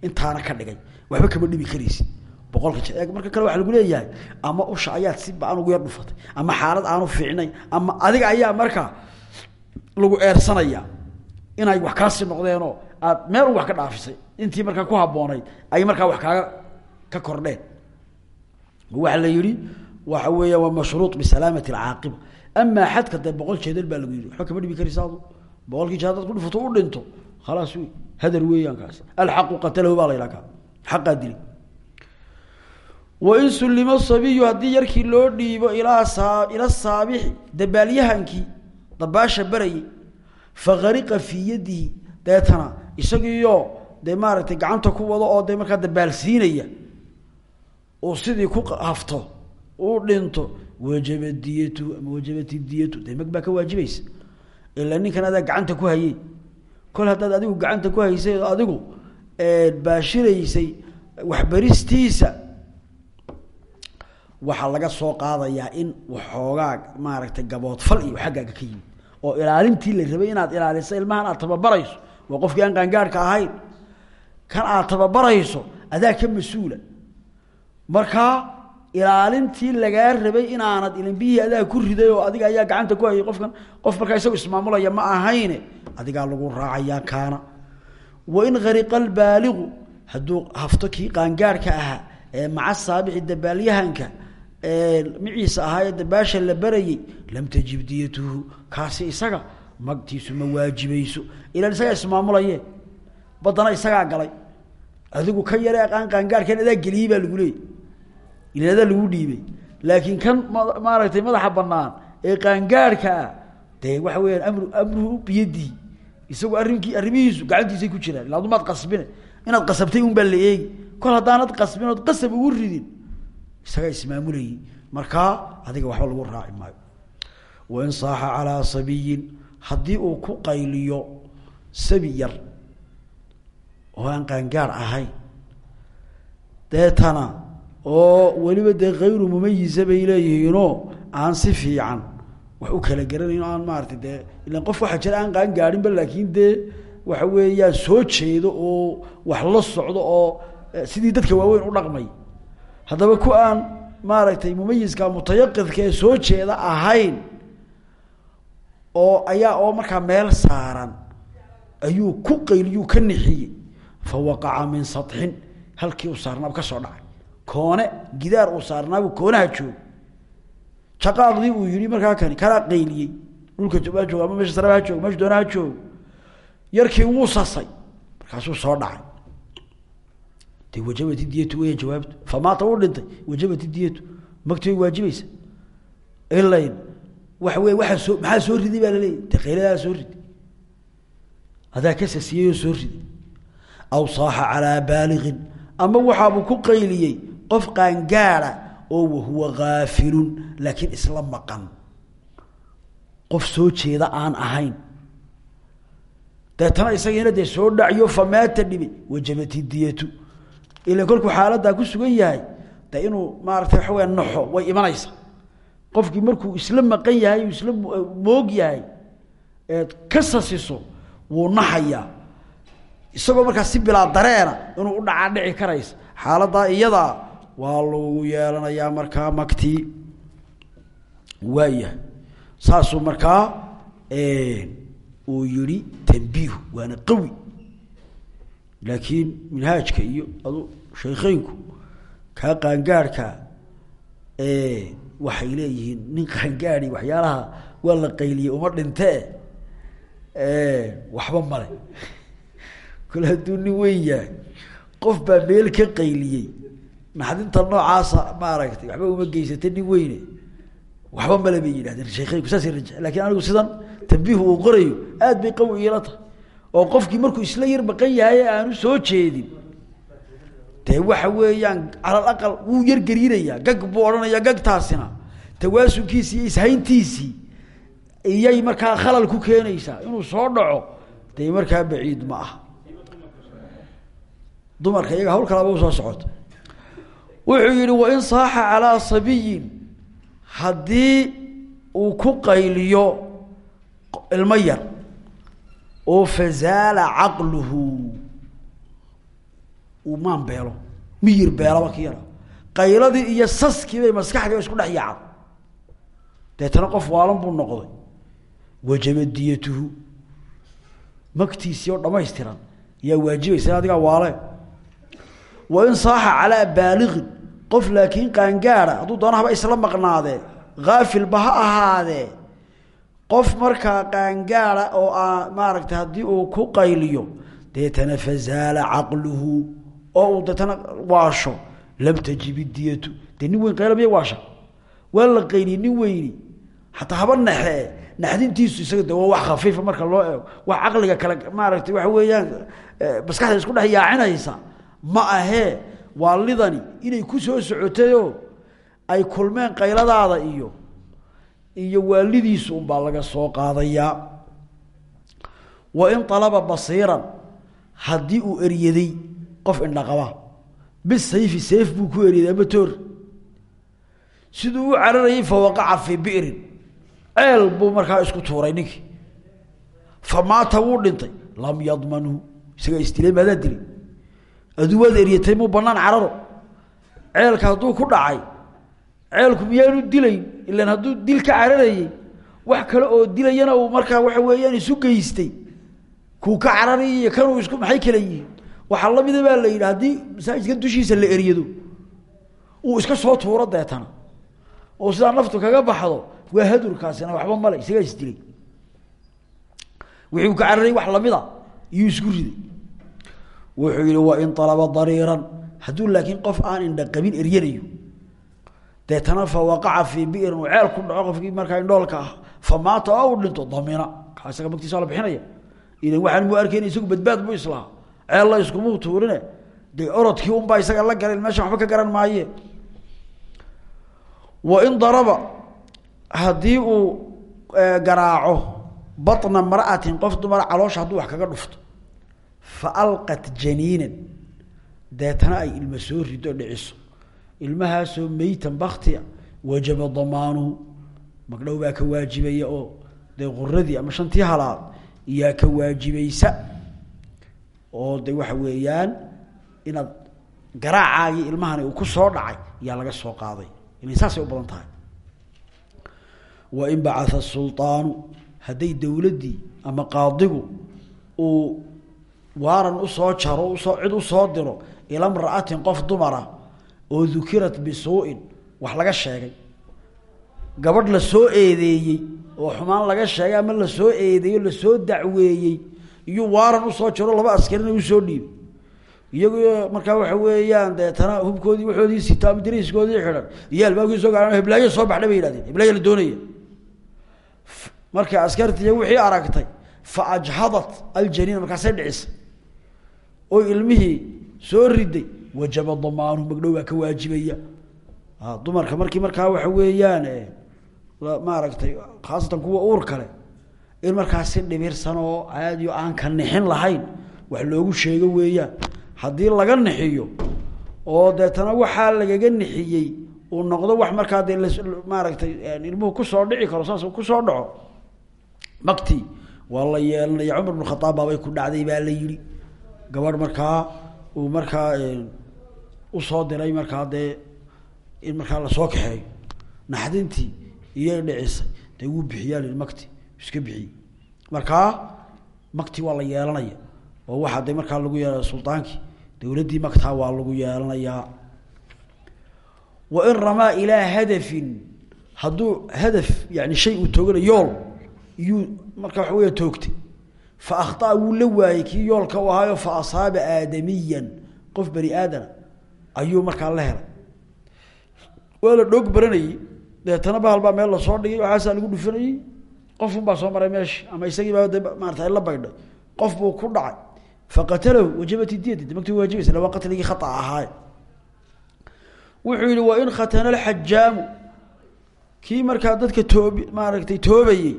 intaana ka dhigay. Waxba kama dhibi karaysi boqolka marka kale waxa lagu leeyahay ama usha ayaad si ba'an ugu yar dhufatay ama xaalad aanu fiicnay ama adiga ayaa markaa lagu eersanaya inay wax kaasi noqdeenoo aad meel un wax ka dhaafisay. Intii markaa ku habboonayd ay markaa wax kaaga ka kordheen. Waxa la yihi waxa weeya waa mashruuط bisalaamati alcaaqiba amaa xadka dee boqol jeedal baa lagu yihi waxba kama dhibi karaysa adu ku dhufato u dhinto. Khalaas wey hadar weeyaan kaasi alxaqu qatalahu baa la yidhaha ka xaqaa dilay wain sullima sabiyu haddii yarkii loo dhiibo ilaa saa ila saabixi dabaalyahankii dabaasha barayay faqariqa fii yadihi deetana isagiiyo dee maaragtay gacanta ku wado oo dee markaa dabaalsiinaya uu sidii ku hafto uu dhinto wajaba diyatu diyatu dee baa ka waajibaysa. Ilaa ninkan gacanta ku hayey kol haddaad adigu gacanta ku haysay oo adigu baashiraysay waxbaristiisa waxaa laga soo qaadayaa in waxoogaa maaragtay gaboodfal iyo xaggaaga ka yimid. Oo ilaalintii la rabay inaad ilaaliso ilmahan aad tababarayso waa qofkii aan qaangaarhka ahayn. Kan aad tababarayso adaa ka mas'uula. Markaa ilaalintii lagaa rabay inaanad ilinbiyihii adaa ku riday oo adiga ayaa gacanta ku hayay qofkan qof markaa isagu ismaamulaya ma ahayne adigaa lagu raacayaa kaana. Wain hariqa albaaligu hadduu hafto kii qaangaarhka ahaa ee maca saabixi dabaalyahanka miciisa ahaa ee dabaasha la barayey lam tajib diyatuhu. Kaasi isaga magtiisu ma waajibayso ilaan isagaa ismaamulaye. Baddana isagaa galay. Adigu kan yare aqaan qaangaarkan adaa geliyey baa lagu leeyay. Ilaan adaa lagu dhiibay. Laakiin kan maaragtay madaxa banaan ee qaangaarhka ah dee waxa weyaan amru amruhu biyadihi isagu arrinkii arrimihiisu gacantiisay ku jiraan. Ila adumaad qasbine. Inaad qasabtay un la eegi. Kol haddaanad qasbin ood qasab ugu ridin isagaa ismaamulayey markaa adiga waxba lagu raaci maayo. Wain saaxa calaa sabiyin haddii uu ku qayliyo sabi yar oo aan qaangaar ahayn deetana oo weliba dee kayru mumayisa bay leeyihiinoo aan si fiican wax u kala garanayn o aan maarata dee ilan qof waxaa jira aan qaan gaadhinba laakiin dee waxa weeyaan soo jeedo oo wax la socdo oo sidii dadka waaweyn u dhaqmay. Haddaba ku aan maaragtay mumayiska mutayaqidka ee soo jeeda ahayn oo ayaa oo markaa meel saaran ayuu ku qayliyuu ka nixiyey. Fa waqaca min saطxin halkii uu saarnaaba ka soo dhacay. Koone gidaar uu saarnaabu koonaha joogo jaqaaqdii uu yihi markaa kani kanaa qayliyey. Dhulka ha joogo ama meesha saraba ha joogo meesha doona ha joogo yarkii wuu sasay markaasuu soo dhacay. De wajabat diyatu weya jawaabtu. Famaata u dhintay wajabat diyatu. Magti waajibaysa ilayn waxa wey waaa soo maxaa soo riday baa laleeyahy de qayladaa soo riday. Adaa ka sasiyey oo soo riday. Aw saaxa calaa baaliqin ama waxaabuu ku qayliyey qof qaangaada oo wahuwa kaafilun laakiin isla maqan. Qof soo jeeda aan ahayn. Deetana isagiina dee soo dhacyo famaata dhibe wajabat diyatu. Ila kolkuu xaaladaa ku sugan yahay de inuu maarata waxa weya naxo way imanaysa qofkii markuu isla maqan yahay isla moog yahay eed ka sasiso wuu naxayaa isagoo markaa si bilaa dareena inuu u dhacaa dhici karaysa. Xaaladaa iyadaa waa lagu yeelanayaa markaa magtii waayahay. Saasuu markaa uu yihi tanbiihu waana qawi. Laakiin minhaajka iyo adu sheekeynku kaa qaangaarhka waxay leeyihiin nin qaangaadi waxyaalaha waa la qayliyey uma dhintee waxba male kole hadduu nin weyn yahay qof baa meel ka qayliyey naxdinta noocaasa maaragtay waxba uma geysata nin weyne. Waxba male bay yidhahdeen sheekeynku saasay raja laakiin anigu sidan tanbiihu uu qorayo aad bay qawi iila tahay. Oo qofkii markuu isla yar maqan yahay aanu soo jeedin dee waxa weeyaan calal aqal wuu yar gariirayaa gag buu odhanayaa gagtaasina. Tawaasunkiisii iyo ishayntiisii iyay markaa khalal ku keenaysaa inuu soo dhaco dee markaa baciid ma aha. Dumarka iyaga hawl kalaba u soo socota. Wuxuu yihi wain saaxa calaa sabiyin haddii uu ku qayliyo ilmo yar oo fazaala caqluhu uu maan beelo miyir beelaba ki yara qayladii iyo saskii bay maskaxdii ba isku dhex yaacda deetana qof waalan buu noqday. Wajaba diyatuhu. Magtiisii oo dhamaystiran yaa waajibaysa adigaa waale. Wain saaxa calaa baaliqin qof laakiin qaangaada hadduu doona isla maqnaadee haafilba ha ahaadee. Qof markaa qaangaada oo aa maaragtay haddii uu ku qayliyo deetana fazaala caqluhu oo uu deetana waasho lam tajib idiyatu dee nin weyn qayla miya waasha? Waa la qayniyey nin weyni. Xataa haba naxee naxdintiisu isaga de waa wax khafiifa marka loo eego. Wax caqliga kale maaragtay waxa weeyaan maskaxda isku dhex yaacinaysa. Ma ahee waalidani inay ku soo socotayoo ay kulmeen qayladaada iyo iyo waalidiisu unbaa laga soo qaadayaa wa in alaba basiiran haddii uu eryaday qof indhaqaba bisayfi sayf buu ku eryaday ama toor. Siduu u cararayay fawaqaca fii bi'rin. Ceel buu markaa isku tuuray ninkii fa wuu dhintay. Lam yadmanhu isagaa isdilay maadaa dilay. Aduu waad eryatay muu banaan cararo. Ceelka hadduu ku dhacay ceelku miyaanu dilayn ilan hadduu dil ka cararayey wax kale oo dilayana uu markaa waxa weeyaan isu geystay. Kuu ka cararayy iyo kanuu isku maxay kala yihiin waxaa lamida baa la yidhi haddii masaajidka dushiisa la eryado uu iska soo tuuro deetana. Oo sidaa naftu kaga baxdo waa hadurkaasina waxba male isagaa isdilay. Wixii ka cararayy wax lamida iyuu isku riday. Wuxuu yihi wa in alaba dariiran. Hadduu laakiin qof aan indha qabin eryanayo deetana fa waqaca fii bi'rin uu ceel ku dhaco qofkii markaa indhoolka ah. Fa maata oo dhinto damina. Isaga magtiisa la bixinaya. Ilan waxaan mu arkayna isagu badbaad buu islahaa ceel la iskumuu tuurine. Dee orodkii unbaa isaga la galay meesha waxba ka garan maaye. Wa in daraba haddii uu garaaco batna mar'atin qof dumara caloosha hadduu wax kaga dhufto fa alqat janiinan. Deetana ay ilma soo rido dhiciso. Ilmahaasoo meytan baktia wajaba damaanuhu. Magdhow baa ka waajibaya oo dee quradii ama shantii halaad iyaa ka waajibaysa oo de waxa weeyaan inaad garaacaagii ilmahani uu ku soo dhacay yaa laga soo qaaday. Ila saasay u badan tahay. Wa in bacatha sulطaanu hadday dowladdii ama qaadigu uu waaran u soo jaro u soo cid u soo diro ila mra'atin qof dumara oo dukirat bisuu'in wax laga sheegay. Gabadh la soo eedeeyey oo xumaan laga sheegay ama la soo eedeeyo la soo dacweeyey iyuu waaran u soo jaro laba askarina u soo dhiibay iyagoo markaa waxa weeyaan deetana hubkoodii waxoodii sita ama dariiskoodii xidhan. Iyo albaabkii soo gaadhan heblaayo soo baxdha bay yihahdeen heblaayo la doonaya markay askartiiy wixii aragtay fa ajhadat aljaniina markaasay dhicisay oo ilmihii soo riday wajaba damaanuhu magdhow ka waajibaya. Dumarka markii markaa waxa weeyaan maaragtay khaasatan kuwa uur kale in markaa si dhibirsan oo caadiyo aan ka nixin lahayn wax loogu sheego weeyaan. Haddii laga nixiyo oo deetana waxaa lagaga nixiyey uu noqdo wax markaa dee maaragtay ilmuhu ku soo dhici karo saas ku soo dhaco. Makti waa la yeelanaya cumar bn khaaab baabay ku dhacday baa la yihi gabadh markaa uu markaa u soo diray markaa dee in markaa la soo kaxeeyo. Naxdintii iyay dhicisay dee wuu bixiyaa li makti iska bixiyey markaa makti waa la yeelanaya. Oo waxaa de markaa lagu yeelaya sultaankii dowladdii maktaa waa lagu yeelanayaa wa in ramaa ilaa hadafin hadduu hadaf yani shay uu tooganayo yool iyuu markaa waxa weya toogtay fa akhطa'a wuu la waayey yoolka u fa asaaba aadamiyan qof bani aadama ayuu markaa la helay. Waa la dhoog deetana bahal baa meel la soo dhigay waxaasaa lagu dhufanayey qofun baa soo maray meeshi ama isagii baa de maarata la baydhay qof buu ku dhacay. Faqatalahu wajabat diyati de magti waajibaysa laba qatligii khata ahaaye wuxuu yihi wa in khatana alxajaamu kii markaa dadka toobi maaragtay toobayey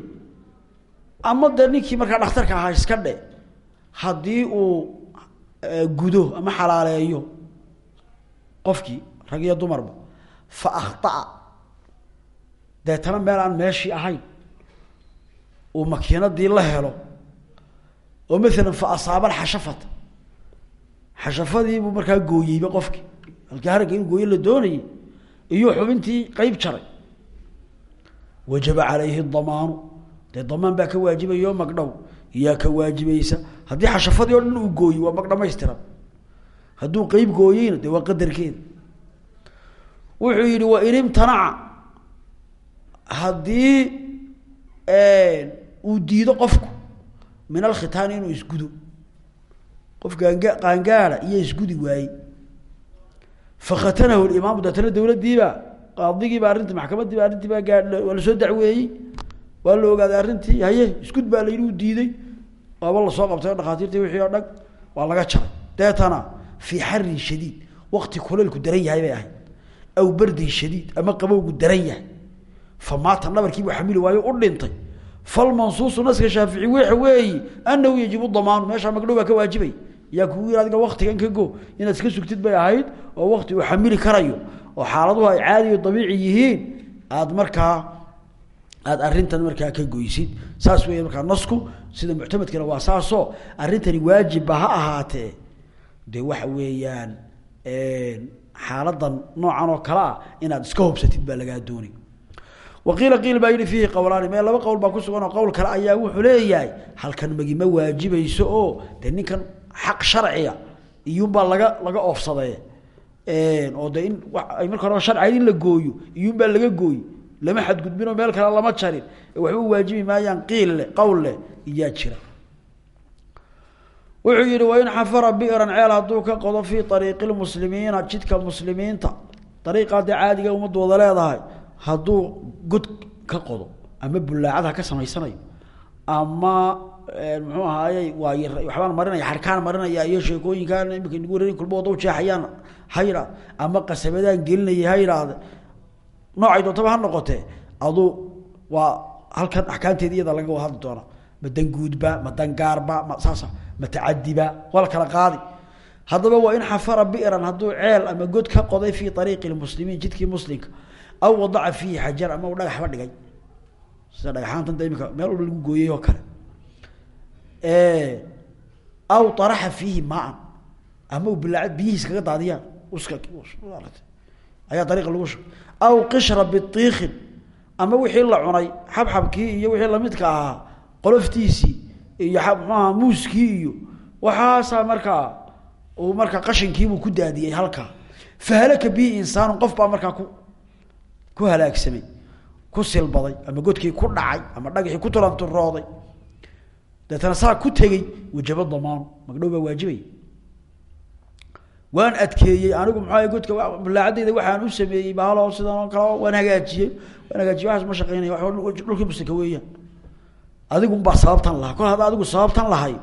ama de ninkii markaa dhakhtarka ahaa iska dhe haddii uu gudo ama xalaaleeyo qofkii rag iyo dumarba fa akhطa'a deetana meel aan meeshii ahayn uu makiinadii la helo oo maalan fa asaaba alxashafata xashafadiibuu markaa gooyeyba qofkii halkii haragga in gooye la doonayay iyuu xubintii qeyb jaray. Wajaba calayhi damaanu. Dee damaan baa ka waajibaya oo magdhow iyaa ka waajibaysa haddii xashafadii oo dhan uu gooyey waa mag dhamaystiran hadduu qeyb gooyeyna waa qadarkeeda. Wuxuu yihi wa in imtanaca. Haddii uu diido qofku min alkhitaani inuu isgudo. Qof gaanga qaangaada iyo isgudi waayey. Fakhatanahu imaamu deetana dawladdiibaa qaadigiiba arrintii maxkamadiiba arrintii baa gaa waa la soo dacweeyey. Waa la ogaaday arrintii haye iskud baa la yidhi u diiday waaba la soo qabtay dhakhaatiirtii wixii oo waa laga jaray. Deetana fii xarin shadiid wakti kuleylku daran yahay bay ahayd. Aw bardin shadiid ama qabowgu daran yahay. Fa maata nabarkiibuu xamili waayo u dhintay falmansuusu naska shaafici waxa weeyi anahu yajibu damaanu meeshaa magdhow baa ka waajibay. Yaa kugu yiri adiga waktigan ka go inaad iska sugtid bay ahayd oo wakti uu xamili karayo oo xaaladuhu ay caadi iyo dabiici yihiin aada markaa aada arrintan markaa ka goysid. Saas weya markaa nasku sida muctamadkana waa saasoo arrintani waajibba ha ahaatee. Dee waxa weeyaan xaaladan noocan oo kale ah waqiila qiil baa yihi fiihi qowlaani mee laba qowl baa ku sugan oo qowl kale ayaa wuxuu leeyahay halkan magima waajibayso oo dee ninkan xaq sharciga iyuunbaa laga laga oofsadee oo de in ay marka horeba sharcigayd in la gooyo iyuunbaa laga gooy lama xadgudbinoo meel kale lama jarin waxba waajibi maayaan qiil leh qowl leh iyaa jira. Wuxuu yihi wain xafara bi'ran ceel hadduu ka qodo fii ariiqi lmuslimiina jidka muslimiinta ariiqaa caadiga ummaddu wada leedahay hadduu god ka qodo ama bullaacad ha ka samaysanayo ama muxuu ahaayey waay waxbaan marinaya xarkaan marinaya iyo sheekooyinkaan imika nagu wareerin kulba wada ujeexayaan ha ama qasabadaan gelinayay ha noocay doontaba ha noqotee aduu waa halkan axkaamteedi iyada laga hadli doona. Ma danguudba ma dangaarba ma saasa ma tacadiba waa la kala qaadi. Haddaba waa in xafara bi'ran hadduu ceel ama god ka qoday fii ariiqi lmuslimiin jidkii muslimka aw wadaca fiihi xajar ama uu dhagaxba dhigay. Sida dhagaxaantan da imika meel lagu gooyey oo kale. Aw araxa fiihi maan ama uu bilaacad biyihiis kaga daadiyaan uska ayaa ariiqa lagu shubay aw qishra biiikin ama wixii la cunay xabxabkii iyo wixii lamidka ahaa qoloftiisii iyo mxuaha muuskii iyo waxaasaa markaa uu markaa qashinkiibuu ku daadiyey halkaa. Fahalaka bihi insaanu qof baa markaa ku ku halaagsamay ku silbaday ama godkii ku dhacay ama dhagaxii ku tulanturooday deetana saa ku tegey wajaba damaanu magdhow baa waan adkeeyey anigu maxaa godka bulaacadeyda waxaan u sameeyey bahalo sidan kale waan hagaajiyey waan hagaajiyey waxaas ma shaqeynaya wa dhulkii muslimka weeyaan. Adigunbaa sababtan lahaa. Kol hadda adigu sababtan lahay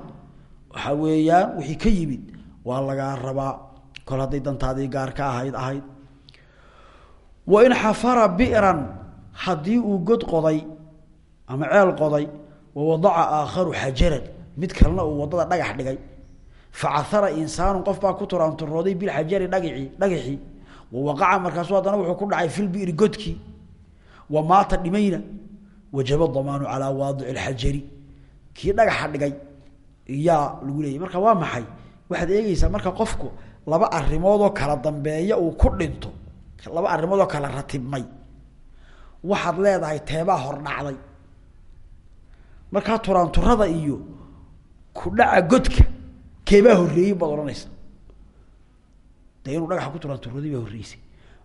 waxa weeyaan wixii ka yimid waa lagaa rabaa. Kol hadday dantaadii gaar ka ahayd ahayd wa in xafara bi'ran haddii uu god qoday ama ceel qoday wa wadaca aakharu xajaran mid kalena uu waddada dhagax dhigay. Facahara insaanu qof baa ku turaanturooday bilxajari dhagii dhagaxii wa waqaca markaasu haddana wuxuu ku dhacay filbiri godkii wa maata dhimayna wajaba damaanu calaa waadici lxajari kii dhagaxa dhigay iyaa lagu leeyay marka waa maxay? Waxaad eegeysaa marka qofku laba arrimoodoo kala dambeeya uu ku dhinto laba arrimoodoo kala ratibmay. Waxaad leedahay teebaa hordhacday markaa turaanturada iyo ku dhaca godka keebaa horreeyey baad odhanaysa dee dhagaxa ku turaanturooday baa horreysay.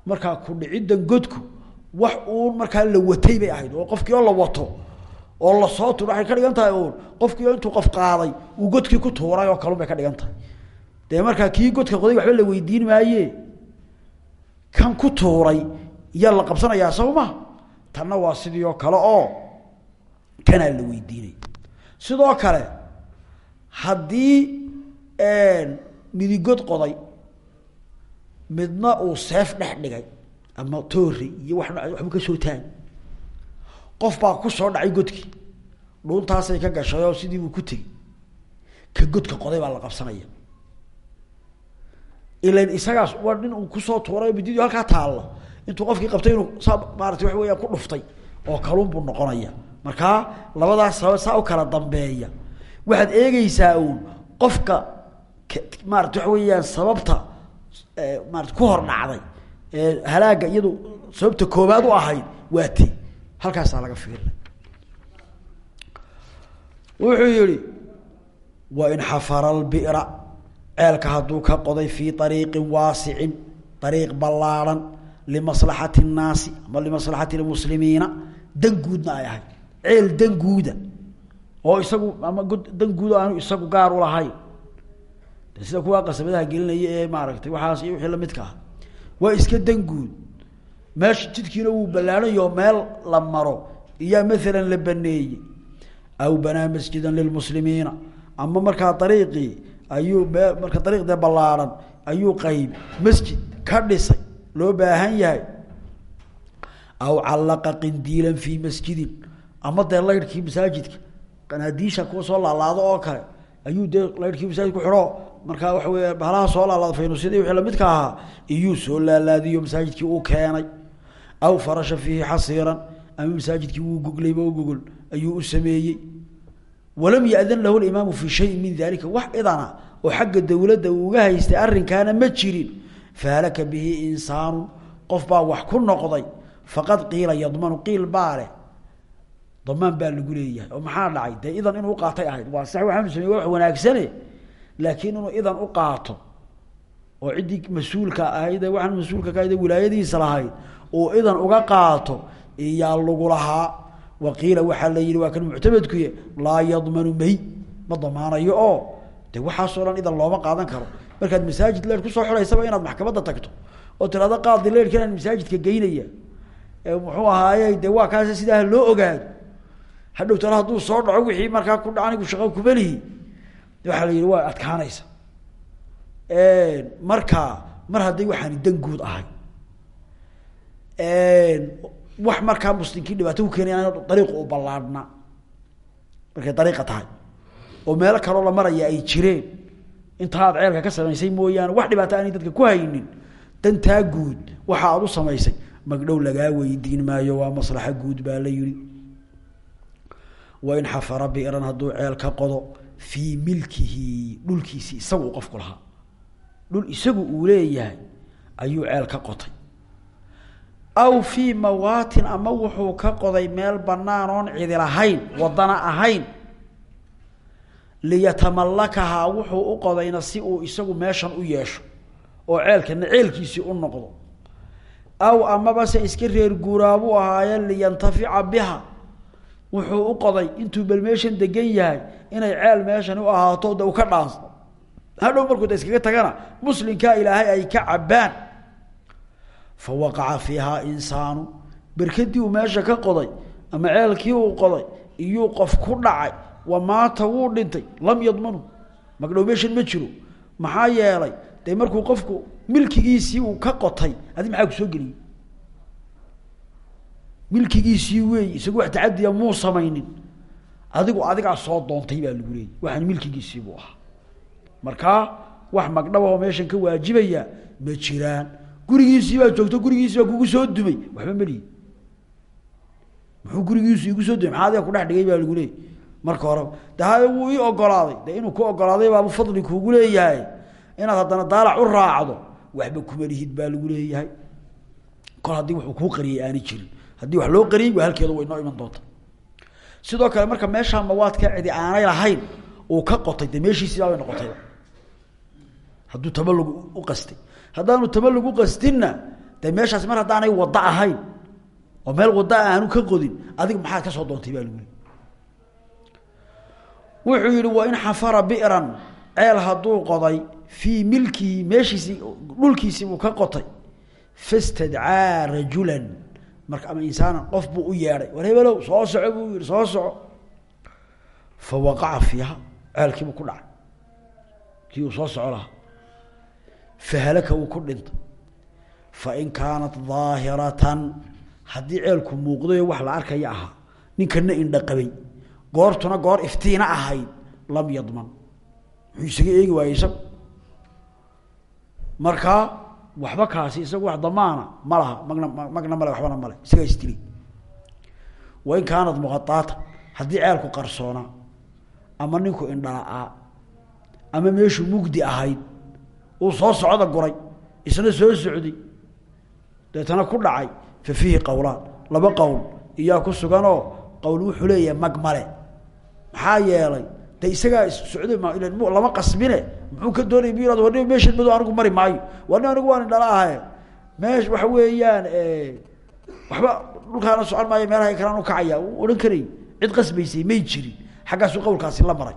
Markaa ku dhiciddan godku wax uun markaa la watay bay ahayd. Oo qofkii oo la wato oo la soo tuuro waxay ka dhigan tahay uun. Qofkii oo intuu qof qaaday uu godkii ku tuuray oo kalun bay ka dhigan tahay. Dee markaa kii godka qoday waxba la weydiin maaye kan ku tuuray iyaa la qabsanayaa sawma tanna waa sidii oo kale oo kanaa la weydiinay. Sidoo kale haddii midigod qoday midna uu seef dhex dhigay ama toori iyo wa waxbu ka soo taagi qof baa ku soo dhacay godkii dhuuntaasay ka gashay oo sidii buu ku tegey. Ka godka qoday baa la qabsanaya ilan isagaas waa nin uu ku soo tuuray mididii halkaa taalla intuu qofkii qabtay inuu saa maarata waxa weyaan ku dhuftay oo kaluun buu noqonaya. Markaa labadaas sabab saa u kala dambeeya. Waxaad eegeysaa uun qofka maarata waxa weeyaan sababta maarata ku hor dhacday halaaga iyadu sababta koobaad u ahayd waa ti halkaasaa laga fiirina wuxuu yihi wain xafara lbira ceelka hadduu ka qoday fii ariiqin waasicin ariiq ballaarhan limaslaxati nnaasi ama limaslaxati lmuslimiina dan guudna ay ahayd. Ceel dan guuda. Oo isagu ama dan guuda aanu isagu gaar ulahayn de sida kuwaa qasabadaha gelinaya ee maaragtay waxaas iyo wixii lamidka ah. Waa iska danguud meesha jidkiina wuu ballaanayo meel la maro. Iyaa maalan la baneeyey aw banaa masjida lilmuslimiina. Ama markaa ariiqii ayuu marka ariiqdee ballaaran ayuu qayb masjid ka dhisay loo baahan yahay. Aw callaqa qindiilan fii masjidin ama dee laydhkii qanaadiisha kuwa soo laalaado oo kale ayuu dee laydhkii masaajidka kuxidho markaa waxa wey bahalaha soo laalaado faynusyadii wixii lamidka ahaa iyuu soo laalaadiyo masaajidkii uu keenay. Aw farasha fiihi xasiiran ama masaajidkii wuu goglayba u gogol ayuu u sameeyey. Walam yadan lahu limaamu fii shayin min dalika wax idana oo xagga dowladda uuga haystay arrinkaana ma jirin. Fahalaka bihi insaanu qof baa wax ku noqday. Faqad qiila yadmanu qiil baa leh. Damaan baa lagu leeyahay oo maxaa dhacay? Dee idan inuu uqaatay ahayd. Waa sax waxaanu sameye wax wanaagsane laakiin inuu idan u qaato oo ciddii mas'uulka ahayd waxaan mas'uulka ka ahayd wilaayadiisa lahayd uu idan uga qaato iyaa lagu lahaa. Waxaa may ma damaanayo de waxaasoo dhan idan looma qaadan karo. Markaad masaajid leer ku soo xidhaysaba inaad maxkamadda tagto oo tirahdo qaadi leerka inaan masaajidka geynaya. Muxuu ahaaye de waa kaas sidaa loo ogaado. Hadhow tala hadduu soo dhaco wixii markaa ku dhaca anigu shaqo kumelihi waxaa la yihi waa adkaanaysa. Marka mar hadday waxaani dan guud ahay. Wax markaa muslimkii dhibaato ku keenaya dariiqu u ballaadhna markay dariiqa tahay oo meelo kaloo la maraya ay jireen. Intaad ceelka ka samaysay mooyaane wax dhibaato aanay dadka ku haynin. Dantaa guud waxa aad u samaysay. Magdhow lagaa weydiin maayo waa maslaxo guud baa la yihi wain xafara biran hadduu ceel ka qodo fii milkihi dhulkiisii isagu qofku lahaa. Dhul isagu uu leeyahay ayuu ceel ka qotay. Aw fii mawaatin ama wuxuu ka qoday meel banaan oon wadana ahayn liyatamallakahaa wuxuu u qodayna si uu isagu meeshan u yeesho oo ceelkana ceelkiisii u noqdo. Aw amabase iska reer guuraabuu ahaaye liyantafica biha wuxuu u qoday intuu bal meeshan degan yahay inay ceel meeshan u ahaato de u ka dhaanso hadhow markuu da iskaga tagana muslimkaa ilaahay ay ka cabbaan. Fa waqaca fiihaa insaanu berkadii uu meesha ka qoday ama ceelkii uu qoday iyuu qof ku dhacay wa maata wuu dhintay lam yadmanu. Magdhow meeshan ma jiro. Maxaa yeelay dee markuu qofku milkigiisii uu ka qotay adi maxaa ku soo geliyey? Milkigiisii weey isagu wax tacadiya muu samaynin. Adigu adigaa soo doontay baa lagu leeyay waxaan milkigiisii buu ahaa. Markaa wax magdhaba oo meeshan ka waajibaya ma jiraan. Gurigiisii baa joogto gurigiisii baa kugu soo dumay waxba melihi muxuu gurigiisu igu soo dumay? Maxaa adiga kudhex dhigay baa lagu leeyay marka hore de haya wuu ii ogolaaday. De inuu ku ogolaaday baabu fadli kuugu leeyahay. Inaad haddana daalac u raacdo waxba kuma lihid baa lagu leeyahay. Kol haddii wuxuu kuu qariyay aani jirin. Haddii wax loo qariyey waa halkeeda way noo iman sidoo kale marka meeshaa mawaadka cidi aanay lahayn uu ka qotay. De meeshiisiibaa bay noqotayba hadduu tamalug u qastay. Haddaanu tamalug u qastinna de meeshaasi mar haddaanay waddo ahayn oo meel wadda aanu ka qodin adiga maxaad ka soo doontay baa lagu leey wuxuu yihi wa in xafara bi'ran. Ceel hadduu qoday fii milkihi meeshiisii dhulkiisii buu ka qotay. Fastadcaa rajulan. Marka ama insaanan qof buu u yeedhay. War soo soco buu yihi soo soco. Fa waqaca fiiha ceelkiibuu ku dhacay. Kii uu soo soco lahaa. Fahalaka wuu ku dhintay. Fain kaanat daahiratan. Haddii ceelku muuqdayo wax la arkaya ahaa ninkana indhaqabay goortuna goor iftiina ahayd lam yadman. Muxuu isaga eegi waayey isagu markaa waxba kaasi isagu wax damaana ma laha magna magna male waxbana male isagaa isdili wain kaanat muqadaata haddii ceelku qarsoonaa ama ninku indhala-aa ama meeshuu mugdi ahayd uu soo socda guray isna soo socday deetana ku dhacay fa fiihi qowlaan laba qowl iyaa ku suganoo qowl wuxuu leeyahay mag male maxaa yeelay de isagaa socday m lama qasbine. Muxuu ka doonaya mi war meeshan mado anigu mari maayo. War ni anigu waan indhala ahe meesh waxa weeyaan waxba dhulkaana socon maayo meelaha kalaan ukacaya odhan karay cid qasbaysay may jirin. Xaggaasu qawlkaasi la maray.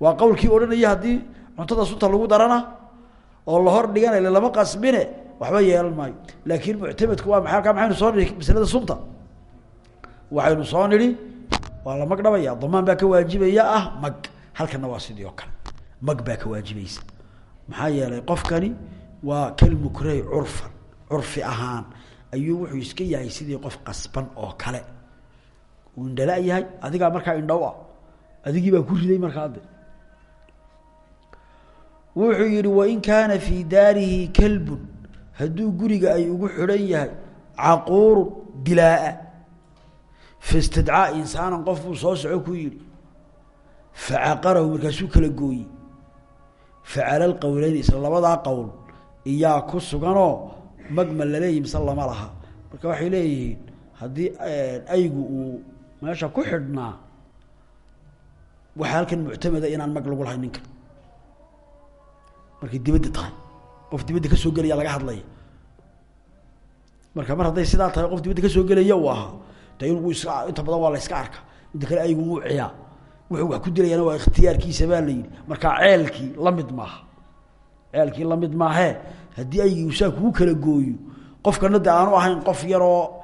Waa qawlkii odhanaya haddii cuntada sunta lagu darana oo la hor dhigana lama qasbine waxba yeelan maayo. Laakiin muctamedku waa maay alkaa maxaynu soo nihi maslada sunta? Waxaynu soo nidhi waa la mag dhabaya damaan baa ka waajibaya ah mag. Halkana waa sidii oo kale. Mag baa ka waajibaysa. Maxaa yeelay qofkani waa kalmukrey curfan curfi ahaan. Ayuu wuxuu iska yahay sidii qof qasban oo kale. Uu indhala yahay adigaa markaa indhow ah. Adigii baa ku riday markaa de wuxuu yihi wain kaana fii daarihi kalbun hadduu guriga ay ugu xidhan yahay caquurun dilaa-a fastadcaa insaanan qof buu soo soco ku yihi facaqarahu markaasuu kala gooyey. Facala lqowleyn isla labadaa qowl iyaa ku suganoo magma laleeyihi lama laha. Marka waxay leeyihiin haddii aygu uu meesha ku xidhnaa waxaa halkan muctamada inaan mag lagu lahay ninkan markay dibadda tahay. Qof dibadda ka soo gelaya laga hadlaya. Marka mar hadday sidaa tahay qof dibadda ka soo gelaya uu ahaa inta badan waa la iska arka. Inta kale aygu wuu ciyaa wuxuu wax ku dilayana waa ikhtiyaarkiisa baa la yidhi. Marka ceelkii la mid maaha. Ceelkii la mid maahee haddii aygii saa kugu kala gooyo qofkana de aanu ahayn qof yaroo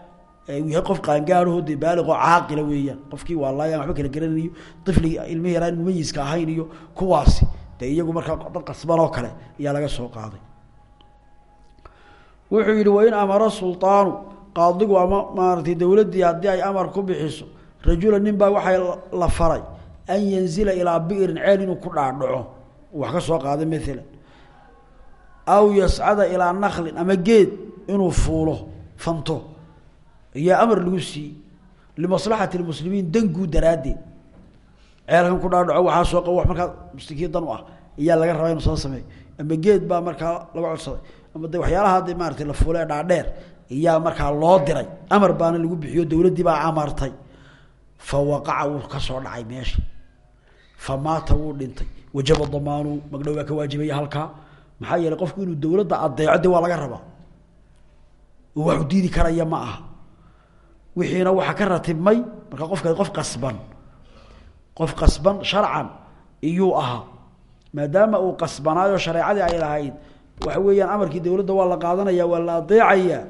yahay qof qaangaaraho de baaliqoo caaqila weeyaan. Qofkii waa laayaan waxba kala garanayo. Ifligi ilmihi yaraan mumayiska ahayn iyo kuwaasi. Dee iyagu markaa dad qasban oo kale ayaa laga soo qaaday. Wuxuu yihi wain amara sulطaanu qaadigu ama maaratay dowladdii haddii ay amar ku bixiso rajula nin baa waxay la faray an yanzila ilaa bi'rin ceel inuu ku dhaadhaco. Wax ka soo qaaday maalan aw yascada ilaa naklin ama geed inuu fuulo fanto. Iyaa amar lagu siiyey. Limaslaxati lmuslimiin danguu daraaddeed. Ceelkan ku dhaadhaco waxaa soo qabo wax markaa muslikiin dan u ah iyaa laga rabaa inuu soo sameeyo. Ama geed baa markaa laga codsaday. Ama waxyaalaha de maarata la fuule ee dhaadheer iyaa markaa loo diray. Amar baana lagu bixiyo dowladdii baa amartay. Fa waqaca wuu ka soo dhacay meesha. Fa maata wuu dhintay. Wajaba damaanu magdhow baa ka waajibaya halkaa. Maxaa yeelay qofku inuu dowladda adeeco de waa laga rabaa? Oo waxu diidi karaya ma aha. Wixiina waxaa ka ratibmay marka qofka qof qasban. Qof qasban sharcan iyuu ahaa. Maadaama uu qasbanaayo shareecadii ay lahayd waxa weeyaan amarkii dowladda waa la qaadanaya waa la adeecaya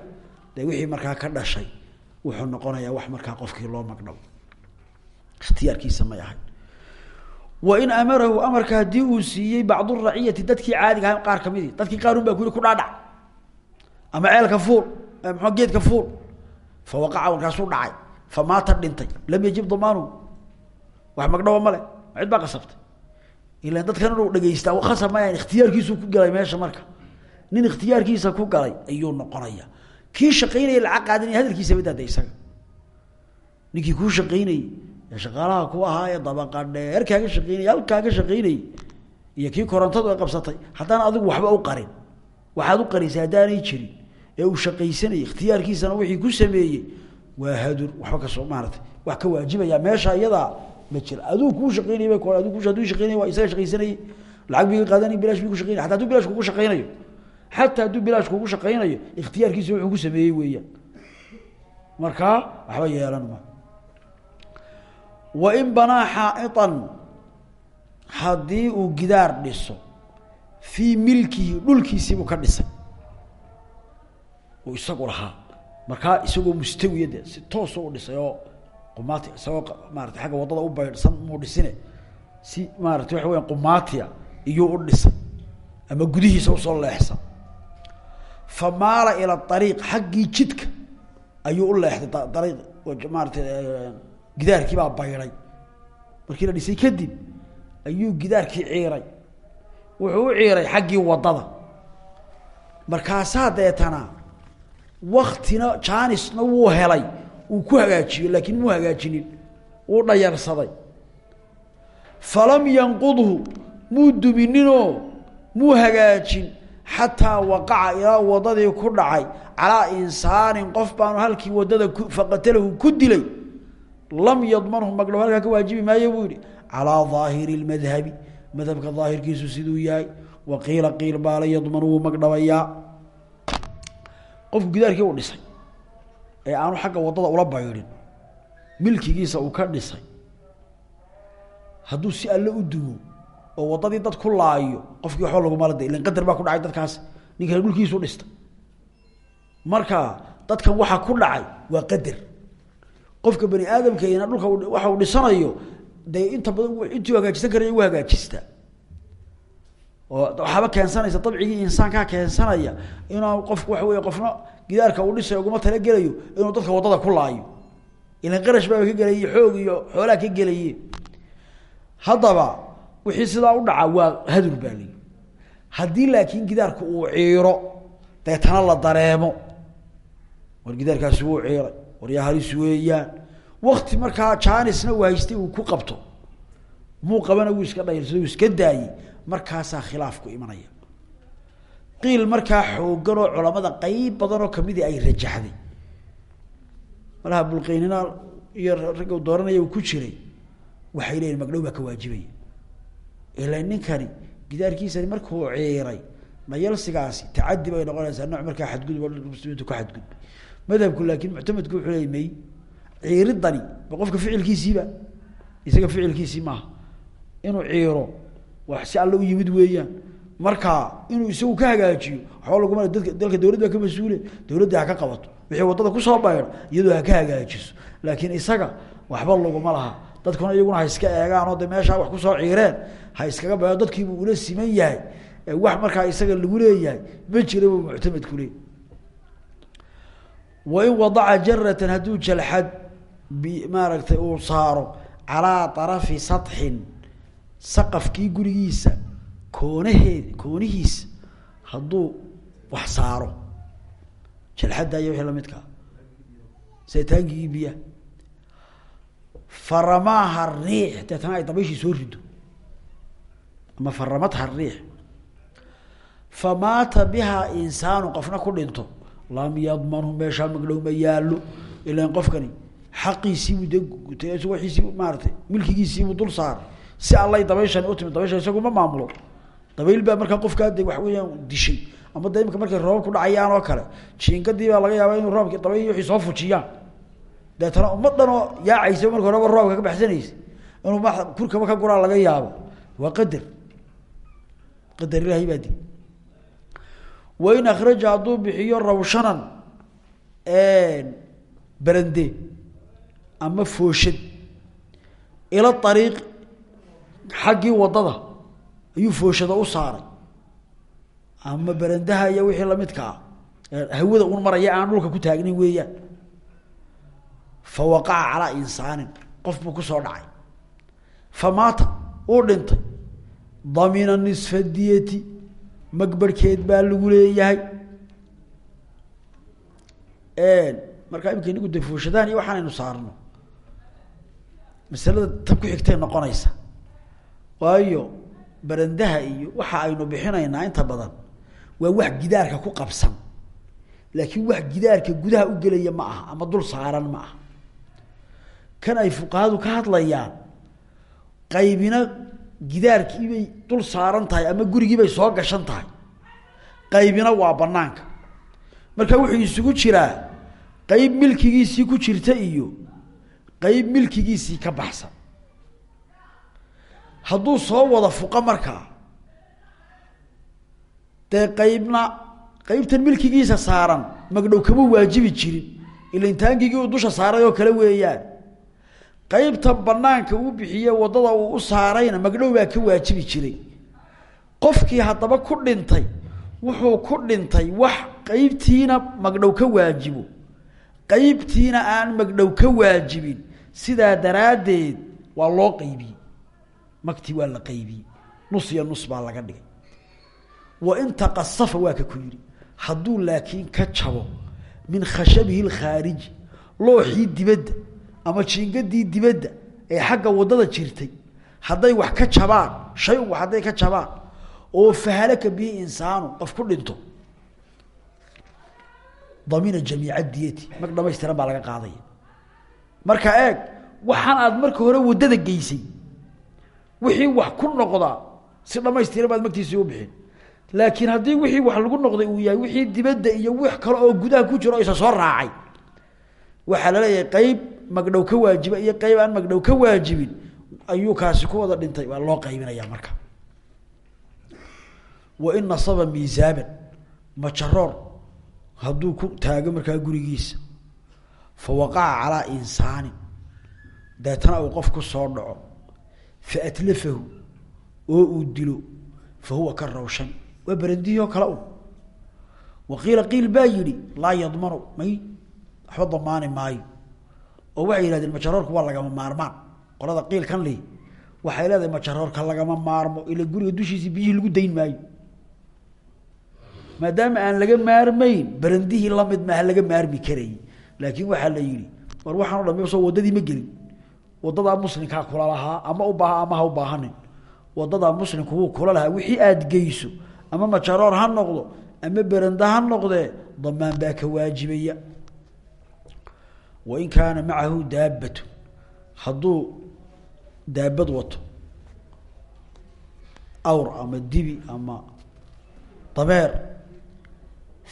de wixii markaa ka dhashay wuxuu noqonayaa wax markaa qofkii loo magdhow ikhtiyaarkiisa may ahayn. Wain amarahu amarka haddii uu siiyey bacdu raciyati dadkii caadiga aha qaar kamidi dadkii qaarun baa ku yihi ku dhaadhac. Ama ceelka fuul mxua geedka fuul. Fa waqaca markaasuu dhacay. Fa maata dhintay. Lam yajib damaanu wax magdhawa male ma cid baa qasabtay. Ilan dadkan inuu dhegeystaa khasab maya ikhtiyaarkiisu ku galay meesha marka. Nin ikhtiyaarkiisa ku galay ayuu noqonaya kii shaqaynaya lacag qaadanaya hadalkiisa badaada isaga. Ninkii kuu shaqaynayey ee shaqaalaha ku ahaa ee dabaqa dheer kaaga shaqaynaya halkaa ka iyo kii korontadu ay qabsatay haddaan adigu waxba u qarin. Waxaad u qarisay haddaanay jirin. Ee uu shaqaysanayay ikhtiyaarkiisana wixii ku sameeyey waa hadur waxba ka soo maaratay wax ka waajibaya meesha iyadaa ma jira aduu kuu shaqaynay aduu aduu shaqaynay waa isaga shaqaysanayay. Lacag bi qaadanay bilash bi ku shaqaynay hatta hadduu bilash kugu shaqaynayo xataa hadduu bilash kugu shaqaynayo ikhtiyaarkiisa wuxuu ku sameeyey weeyaan. Markaa waxba yeelan ma. Wain banaa xaa'iطan haddii uu gidaar dhiso fii milkihi dhulkiisiibuu ka dhisay uu isagu lahaa. Markaa isagoo mustawiya de si toosa u dhisay oo qumaati isagoo maarata agga waddada u baydhsan muu dhisine si maarata waxa weya qumaatiya iyuu u dhisay ama gudihiisa u soo leexsan fa maala ila ariiq xaggii jidka ayuu u leexday ariiq maarata gidaarkii baa baydhay markii la dhisay kadib ayuu gidaarkii ciiray. Wuxuu u ciiray xaggii waddada. Markaasaa deetana waktina jaanisna wuu helay uu ku hagaajiyo laakiin muu hagaajinin wuu dhayarsaday falam yanqudhu muu dumininoo muu hagaajin xataa waqaca ilaa waddadii ku dhacay calaa insaanin qof baanu halkii waddada ku faqatalahu ku dilay lam yadmanhu magdhow halkaa ka waajibi maayo buu yihi calaa daahiri اlmadhabi madhabka daahirkiisu siduu yahay wa qiila qiil baa la yadman wuu magdhabayaa. Qofku gidaarkii uu dhisay ee aanu xagga waddada ula baydhin milkigiisa uu ka dhisay hadduu si alle u dumo oo waddadii dad ku laayo qofkii waxba laguma lada ilan qadar baa ku dhacay dadkaas ninkana dhulkiisu dhistay. Marka dadkan waxa ku dhacay waa qadar. Qofka bani aadamkeena dhulka waxa uu dhisanayo dee inta badan intii hagaajisan karaya u hagaajista. Oo waxaaba keensanaysa dabcigii insaankaa keensanaya inuu qofku waxa wey qofna gidaarka uu dhisayo uguma talagelayo inuu dadka waddada ku laayo. Ilan qarash baaba ka gelaye xoog iyo xoolaa ka gelaye. Haddaba wixii sidaa u dhaca waa hadur baa layi haddii laakiin gidaarku uu ciiro deetana la dareemo. War gidaarkaasi wuu ciiray war yaa halis weeyaan. Wakti markaa jaanisna uu haystay uu ku qabto. Muu qabana wuu iska dhayrsada uu iska daayey markaasaa khilaafku imanaya. Qiil markaa xoogan oo culamada qeyb badan oo kamidii ay rajaxday. Malaha bulqeynina iyo ragga dooranaya uu ku jiray. Waxay leeyihiin magdhow baa ka waajibaya ila ninkani gidaarkiisani markuu ciiray dhayalsigaasi tacadi bay noqonaysaa nooc markaa xadgudub muslimiintu ka xadgudbay madhabku laakiin muctamadku wuxuu leey may ba qofka ficilkiisiiba? Isaga ficilkiisii maaha. Inuu ciiro wax si alle u yimid weeyaan. Marka inuu isagu ka hagaajiyo waxba laguma dadka dalka dawlad baa ka mas'uule dawladda ha ka qabato. Wixii waddada ku soo baydho iyadoo ha ka hagaajiso. Laakiin isaga waxba laguma laha dadkuna iyaguna ha iska eegaan oo de meeshaa wax ku soo ciireen ha iskaga bayo dadkiibuu ula siman yahay. Wax markaa isaga lagu leeyahay ma jira buu muctamadku leey wain wadaca jaratan hadduu jalxad bi maaragtay uu saaro calaa arafi saطxin saqafkii gurigiisa koonaheed koonihiisa hadduu wax saaro. Jalxadda iyo wixii lamidkaa saytaankigii biya faramaaha riix. Deetana ay dabayshii soo rido. Ama faramadha riix. Famaata bihaa insaanu qofna ku dhinto. Lam yadmanhu meeshaa magdhow ma yaallo. Ilan qofkani xaqiisiibuu de gutay wiisiibu maaratay milkigiisiibuu dul saaray si allay dabayshani utimid dabaysha isagu ma maamulo. Dabayl baa markaa qofkaa de wax weeyaan dishay. Ama de imika markay roobab ku dhacayaan oo kale jiingadii baa laga yaaba inuu roobki dabayl wixii soo fujiyaan deetana ummaddan oo yaacaysa marka horeba roobka ka baxsanaysa inuu kurkaba ka guraa laga yaabo. Waa qadar. Qadar ilaahay baa di wain akraja hadduu bixiyo rawshanan berande ama fooshad ila ariiq xaggii waddada ayuu fooshada u saaray. Ama berandaha iyo wixii lamidka ah. Hawada un maraya aan dhulka ku taagnin weeyaan fa waqaca calaa insaanin qof buu ku soo dhacay. Fa maata uu dhintay. Damina nisfa diyati magbarhkeed baa lagu leeyahay. Markaa imika inagu de fooshadahan iyo waxaanaynu saarno. Masalada tan ku xigtay noqonaysa. Waayo barandaha iyo waxa aynu bixinaynaa inta badan waa wax gidaarka ku qabsan. Laakiin wax gidaarka gudaha u gelaya ma aha ama dul saaran ma aha kan ay fuqahadu ka hadlayaan qaybina gidaarkii bay dul saaran tahay ama gurigii bay soo gashan tahay. Qaybina waa banaanka marka wuxuu isugu jiraa qeyb milkigiisii ku jirta iyo qeyb milkigiisii ka baxsan. Hadduu soo wada fuqo markaa dee qeybna qeybtan milkigiisa saaran magdhow kama waajibi jirin. Ila intaangigii uu dusha saaray oo kale weeyaan qeybtan banaanka uu bixiye waddada uu u saarayna magdhow baa ka waajibi jiray. Qofkii haddaba ku dhintay wuxuu ku dhintay wax qeybtiina magdhow ka waajibo. Qeybtiina aan magdhow ka waajibin sidaa daraaddeed waa loo qeybiyey magti waa la qeybiyey nus iyo nus baa laga dhigay. Wa in taqasafa waa ka ku yidhi hadduu laakiin ka jabo min khashabihi lkhaariji looxii dibadda ama jiingadii dibadda ee xagga waddada jirtay. Hadday wax ka jabaan shay un wax hadday ka jabaan oo fahalaka bihi insaanu qof ku dhinto. Damina jamiica diyati mag dhamaystiran baa laga qaadaya. Marka eeg waxaan aad marka hore waddada geysay. Wixii wax ku noqdaa si dhamaystiran baad magtiisii u bixin. Laakiin haddii wixii wax lagu noqday uu yahay wixii dibadda iyo wix kale oo gudaha ku jiro isa soo raacay waxaa la leeyahay qeyb magdhow ka waajiba iyo qeyb aan magdhow ka waajibin ayuu kaasi ku wada dhintay waa loo qaybinaya marka. Wain nasaba miisaaban majaroor hadduu ku taago markaa gurigiisa fa waqaca calaa insaanin deetana uu qof ku soo dhaco fa atlafahu oo uu dilo fa huwa ka rawshan waa berandihii kale un waqiila qiil baa yidhi laa yadmanu may waxba damaani maayo oo waxay yihahdeen majaroorka waa lagama maarmaan. Qolada qiilkan li waxay leedahay majaroorka lagama maarmo ila guriga dushiisii biyihii lagu dayn maayo. Maadaama aan laga maarmayn berandihii la mid maaha laga maarmi karayy laakiin waxaa la yihi war waxaan o dham soo wadadii ma gelin. Wadadaa muslimkaa kula lahaa ama u baaha ama ha u baahanin. Wadadaa muslimku wuu kula lahaa wixii aada geyso ama majaroor ha noqdo ama beranda noqdee damaan baa ka waajibaya wain kaana macahu daabatu hadduu daabad wato awr ama dibi ama dabeer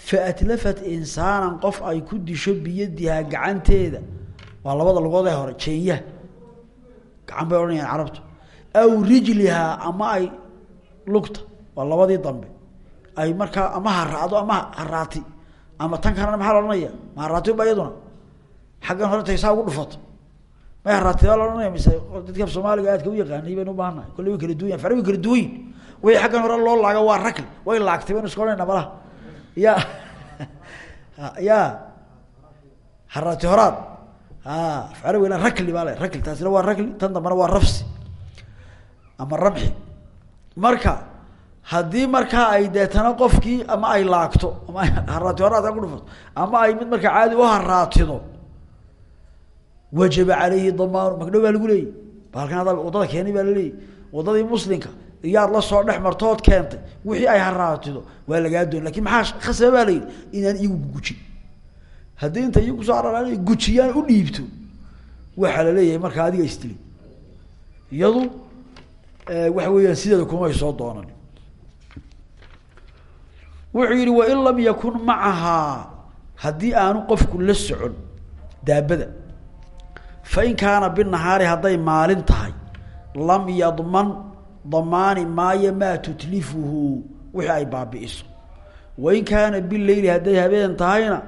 faatlafat insaanan qof ay ku disho biyadihaa gacanteeda waa labada lugood ee hore jeenyaha gacan bay odhanayaan carabtu. Aw rijlihaa ama ay lugta waa labadii dambe. Ay markaa ama haraado ama haraati ama tan kalena maxaa la odhanaya xaggan hore taysaa ugu dhufato. May haraati baa la odhanaya mise dadka soomaaliga aadka u yaqaanay baynu ubaahannahay kolle way kala duwan yahin fara way kala duwanyin wixii xaggan hore loo laago waa rakli way laagtay baynu iska odhanayna ya ya haraati horaad. Afcaal weyla rakli baa le rakli taasina waa rakli tan dambana waa rafsi ama ramxi marka haddii markaa ay deetana qofkii ama ay laagto ama haraati horaad ama ay mid markaa caadi u haraatido wajaba caleyhi damaanu magdhow baa lagu leeyay. Baalkan ada waddada keenay baa laleeyay waddadii muslimka iyaad la soo dhex keentay wixii ay haraatido waa lagaa doon laakiin maxaa khasaba inaan iyagu gujin. Haddii inta iyagu ku soo araraan gujiyaan u dhiibto waxaa la leeyahay markaa adiga istili iyadu waxa weeyaan sideeda kumay soo doonan wuxuu yihi wain lam yakun macahaa haddii aanu qofku la socon daabada fain kaana binahaari hadday maalin tahay lam yadman damaani maayo maa tutlifuhu wixii ay baabi'iso wain kaana bileyli hadday habeen tahayna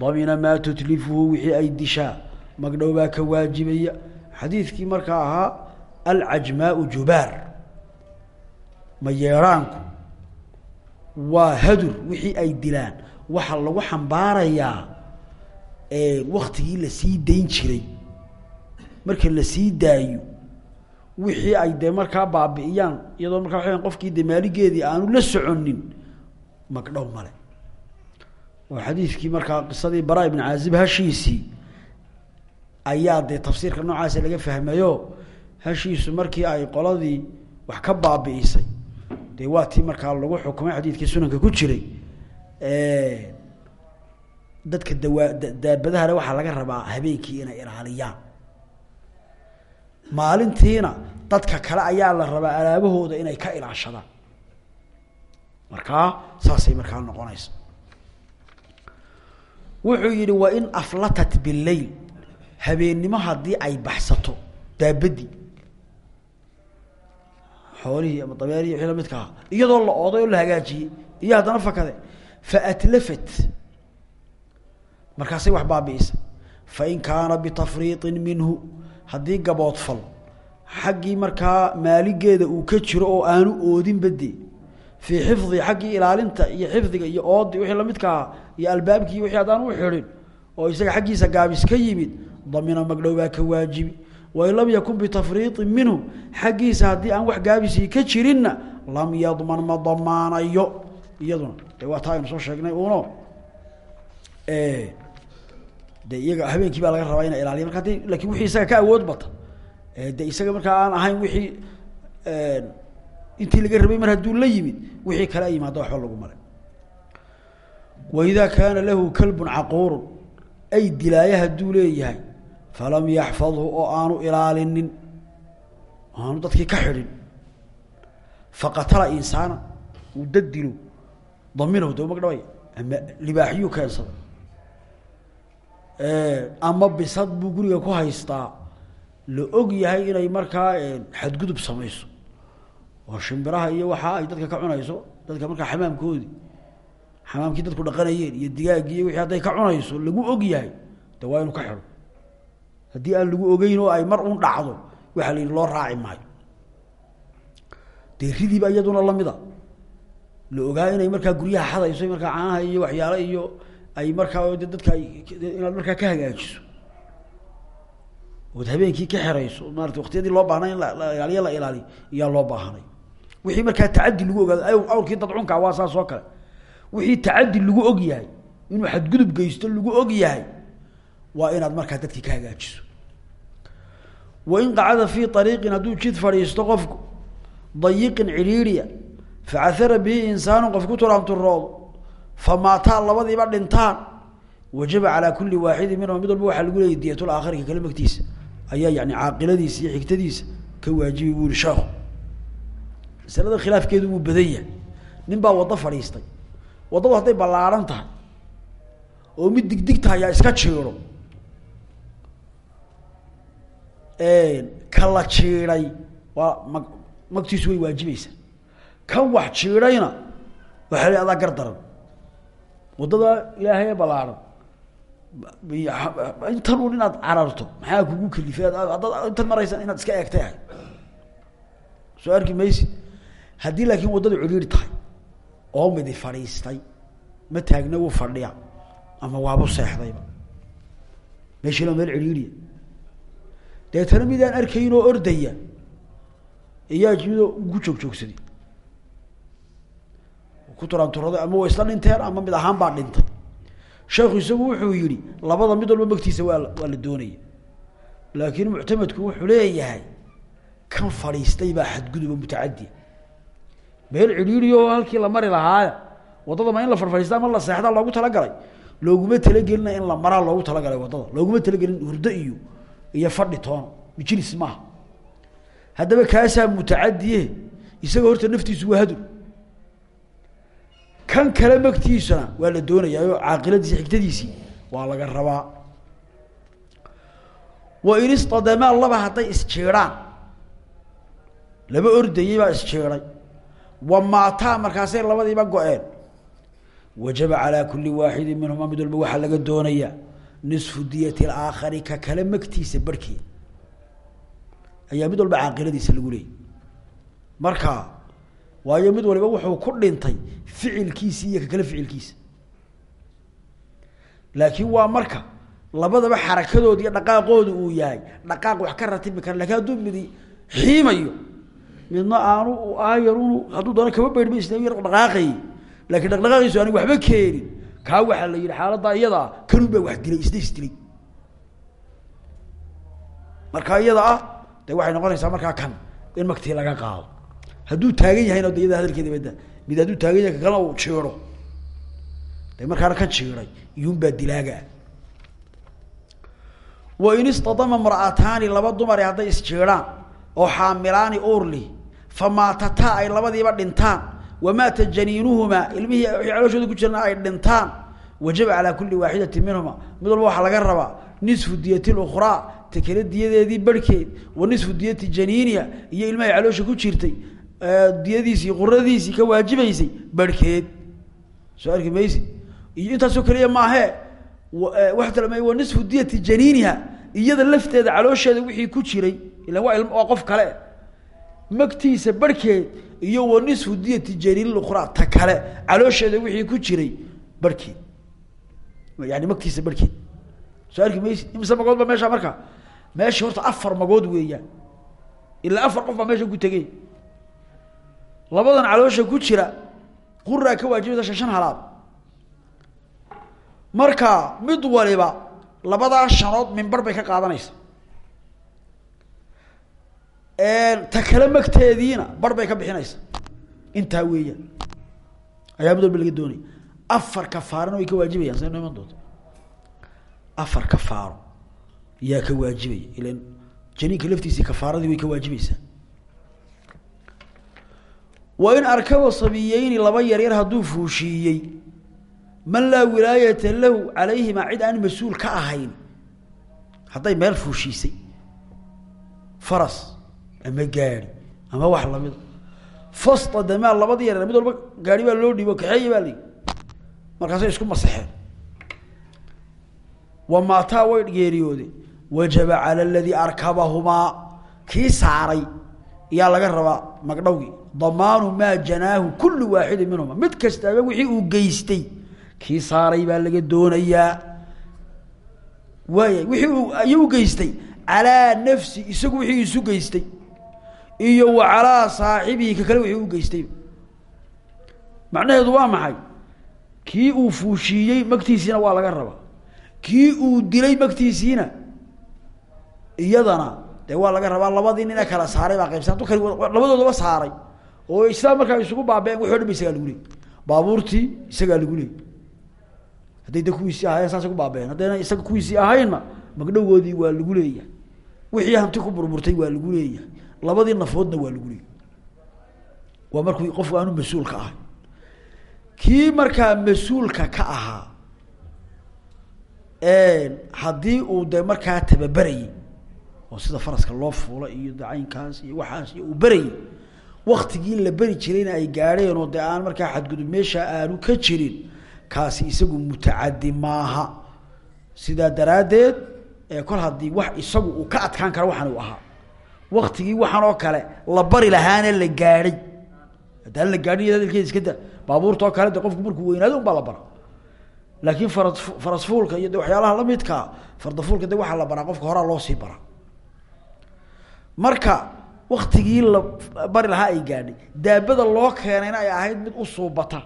damina maa tutlifuhu wixii ay dishaa magdhow baa ka waajibaya xadiidkii markaa ahaa alcajmaau jubaar mayeeraanku waa hadur wixii ay dilaan waxaa lagu xambaarayaa waktigii la sii dayn jiray marka la sii daayo wixii ay dee markaa baabi'iyaan iyadoo markaa waa qofkii de maaligeedii aanu la soconin magdhow male. Oo xadiidkii markaa qisadii bara ibn caazib hashiisii ayaa dee tafsiirka noocaasa laga fahmayo hashiisu markii ay qoladii wax ka baabi'isay. Dee waa tii markaa lagu xukumay xadiidkii sunanka ku jiray. Dadka dawaa daabadahale waxaa laga rabaa habeenkii inay ilaaliyaan maalintiina dadka kale ayaa la rabaa alaabahooda inay ka ilaashadaan. Markaa saasay markaa noqonaysa. Wuxuu yihi wain aflatat bileyl habeennimo haddii ay baxsato daabadii xoolihii ama dabeerihii wixii lamidka ahaa. Iyadoo la ooday oo la hagaajiyey. Iyo haddana fakade faatlafat markaasay wax baabi'isay fain kaana bitafriiطin minhu haddii gaboodfal xaggii markaa maaligeeda uu ka jiro oo aanu oodinba dee fii xifdi xaggii ilaalinta iyo xifdiga iyo oodi wixii lamidka ahaa iyo albaabkii wixii haddaan u xidhin oo isaga xaggiisa gaabis ka yimid damina magdhow baa ka waajibi. Wain lam yakun bitafriiطin minhu xaggiisa haddii aan wax gaabisii ka jirinna lam yadman ma damaanayo. Iyaduna de waa taa aynu soo sheegnay uno de iyaga habeenkii baa laga rabaa ina ilaaliya marka laakiin wixii isaga ka awood bata de isaga markaa aan ahayn wixii intii laga rabay mar hadduu la yimid wixii kale yimaada waxba lagu malay waida kaana lahu kalbun caquurun ay dilaaye hadduu leeyahay falam yaxfadhu oo aanu ilaalinin aanu dadkii ka xidhin faqatala insaana uu dad dilo magdhabay ama libaaxiyuu keensada ama bisad buu guriga ku haystaa. La og yahay inay markaa xadgudub samayso. Oo shimbiraha iyo waxa ay dadka ka cunayso dadka markaa xamaamkoodii xamaamkii dadku dhaqanayeen iyo digaaggii wixii hadday ka cunayso lagu og yahay de waa inuu ka xidho. Haddii aan lagu ogeyn oo ay mar un dhacdo waxaa la yidhi loo raaci maayo. Dee ridiiba iyaduna lamida la ogaa inay markaa guryaha xadayso markaa caanaha iyo waxyaale iyo ay markaa de dadka inaad markaa ka hagaajiso. Ood habeenkii ka xerayso maarata waktiyadii loo baahnay in la ilaaliyo la ilaaliyo iyaa loo baahanay wixii markaa tacadi lagu ogaado awrkii dadcunkaa waa saas oo kale. Wixii tacadi lagu og yahay inuu xadgudub geysto lagu og yahay waa inaad markaa dadkii ka hagaajiso. Wain qacada fii ariiqin hadduu jid fadhiisto qofku dayiqin cidhiiriya facahara bihi insaanu qof ku turaamturoodo famaataa labadiiba dhintaan wajaba calaa kuli waaxidin minhum mid walba waxaa lagu leeyay diyatl aakhirka kale magtiisa. Ayaa yani caaqiladiisa iyo xigtadiisa ka waajibi buu yihi sheekhu. Masalada khilaafkeedu wuu badan yahay. Nin baa waddo fadhiistay. Waddadu hadday ballaaran tahay oo mid digdig tahay yaa iska jiiro. Ka la jiiday waa mag magtiisu way waajibaysaa. Kan wax jiidhayna waxaa adaa gar waddada ilaahay ee ballaaran intan un inaad cararto maxaa kugu kalifay haddaad intan maraysan inaad iska eegtay soo arki maysid? Haddii laakiin waddadu celiiri tahay oo midi fadhiistay ma taagna wuu fadhiya ama waabu seexdayba. Meeshila meel celiiriya deetana midaan arkayn oo ordaya iyaa jimidoo ugu joog joogsaday ku turaanturada ama waa isla dhinteen ama mid ahaan baa dhintay. Sheekhu isagu wuxuu yihi labada mid walba magtiisa waa la doonaya laakiin muctamadku wuxuu leeyahay kan fadhiistay baa xadguduba mutacadiya meel cidhiiriyo halkii la mari lahaaya waddada ma in la farfadhiista ama la seexdaa loogu talagalay. Looguma talagelina in la maraa loogu talagalay waddada. Looguma talagelin hurdo iyo iyo fadhi toona mijlis maaha. Haddaba kaasaa mutacadiye isaga horta naftiisu waa hadur kan kale magtiisana waa la doonayaa oo caaqiladiisi xigtadiisii waa laga rabaa. Wa in istadamaa laba hadday isjiiraan laba ordayey baa isjiiray wa maataa markaasay labadiiba go-een. Wajaba calaa kuli waaxidin minhuma mid walba waxaa laga doonayaa nisfu diyati alaakhari ka kale magtiisa barhkeeda ayaa mid walba caaqiladiisa lagu leeyay. Marka waayo mid waliba wuxuu ku dhintay ficilkiisi iyo ka kale ficilkiisa. Laakiin waa marka labadaba xarakadooda iyo dhaqaaqooda uu yahay dhaqaaq wax ka ratibi kara laakiin hadduu xiimayo midna aanu aayarunu hadduu doona kaba beydhma isla yar dhaqaaqayy laakiin dhaqdhaqaaqiisu anig waxba keenin. Kaa waxaa la yidhi xaaladdaa iyada ah kanun wax dilay isna isdilay. Iyada ah de waxay noqonaysaa markaa kan in magtii laga qaado hadduu taagan yahayna de iyada hadalkeeda bada mid hadduu taagan yahay kakana uu jiiro. De markaana kan jiiray iyuunbaa dilaagaa wa in istadama mar'ataani laba dumare hadday isjiiraan oo xaamilaani uurli famaatataa ay labadiiba dhintaan wamaata janiinuhumaa ilmihii wixii calooshooda ku jirna ay dhintaan wajaba calaa kuli waaxidatin minhuma mid walba waxaa laga rabaa nisfu diyati lukhraa ta kale diyadeedii wa nisfu diyati janiiniha iyo ilmahay caloosha ku jirtay diyadiisii quradiisii ka waajibaysay barhkeed soo arki maysi iyo intaasoo keliya maahee waa talma wa nisfu diyati janiiniha iyada lafteeda caloosheeda wixii ku jiray ilan waa ilm waa qof kale. Magtiisa barhkeed iyo wa nisfu diyati janiin lukhraa ta kale caloosheeda wixii ku jiray barhkeed yani magtiisa barhkeed soo arki maysi imise magood ba meesha marka meesha horta afar magood weeyaan. Ilaa afar qof baa meesha ku tegey labadan caloosha ku jira quraa ka waajibaysa shan shan halaad. Marka mid waliba labadaa shanood mimbar bay ka qaadanaysa. Ta kale magteediina bar bay ka bixinaysa. Intaa weeyaan ayaa mid walba laga doonaya afar kafaarana way ka waajibayaan sa noo iman doonta afar kafaaro yaa ka waajibaya ilan janiinka laftiisii kafaaradii way ka waajibaysaa wa in arkaba sabiyeyni laba yaryar hadduu fuushiiyey. Man laa wilaayata lahu calayhima cid aan mas'uul ka ahayn. Hadday meel fuushiisay. Faras ama gaari ama wax lamida fastadamaa labadii yaryar mid walba gaari baa loo dhiibo kaxeeya baa layihi markaasay isku masexeen wamaataa way geeriyoode wajaba cala aladii arkabahumaa kii saaray. Iyaa laga rabaa magdhowgii damaanu maa janaahu kullu waaxidin minhuma. Mid kastaaba wixii uu geystay kii saaray baa laga doonayaa. Waaya wixii uu ayuu geystay. Calaa nafsi isagu wixii isu iyo wa calaa ka kale wixii u geystay. Macnaheedu waa maxay? Kii uu fuushiiyey magtiisiina waa laga rabaa. Kii uu dilay magtiisiina iyadana dee waa laga rabaa. Labadii nina kala saaray baa qaybsa hadduu kali labadoodaba saaray oo isla markaa isugu baabeen waxo dhan ba lagu leeyay baabuurtii isagaa lagu leeyay hadday da kuwiisii ahaayeen saasay ku baabeen. Haddayna isaga kuwiisii ahaynna magdhowoodii waa lagu leeyahay. Wixii hanti ku burburtay waa lagu leeyahay. Labadii nafoodna waa lagu leeyahay. Waa markuu qofku aanu mas'uulka ahay. Kii markaa mas'uulka ka ahaa haddii uu de markaa tababerayey oo sida faraska loo fuula iyo dacaynkaas iyo waxaas iyo uu berayey waktigii la beri jirayna ay gaadheen oo de aan xadgudub meesha aanu ka jirin kaasi isagu mutacadi maaha. Sidaa daraaddeed kol haddii wax isagu uu ka adkaan karo waxaan ahaa. Waktigii waxaan oo kale la bari lahaana la gaadhay haddaan la gaadhin hadalkeeda iska da baabuurta kale de qofku markuu weynaado un baa la bara. Laakiin fara farasfuulka iyo waxyaalaha lamidkaa fardafuulka de waxaa la baraa qofka horaa loo sii bara. Marka waktigii la bari lahaa ay gaadhay daabada loo keenayna ay ahayd mid u suubata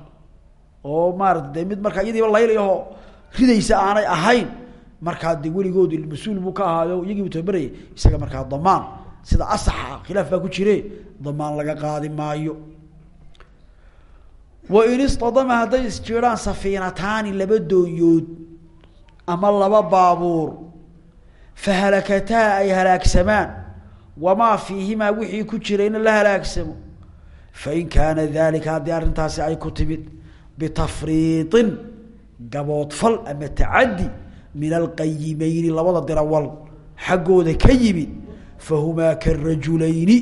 oo maarata de mid markaa iyadiiba laylayahoo ridaysa aanay ahayn markaa de weligoodi mas'uul buu ka ahaayo iyagii bu tababerayay isaga markaa damaan. Sida asaxa khilaaf baa ku jire damaan laga qaadi maayo. Wain istadama hadday isjiiraan safiinataani laba doonyood ama laba baabuur. Fahalakataa ay halaagsamaan wamaa fiihimaa wixii ku jirayna la halaagsamo fain kaana dalika haddii arrintaasi ay ku timid bitafriiطin gaboodfal ama tacaddi min alqayimeyni labada dirawal xaggooda ka yimid fahumaa karajulayni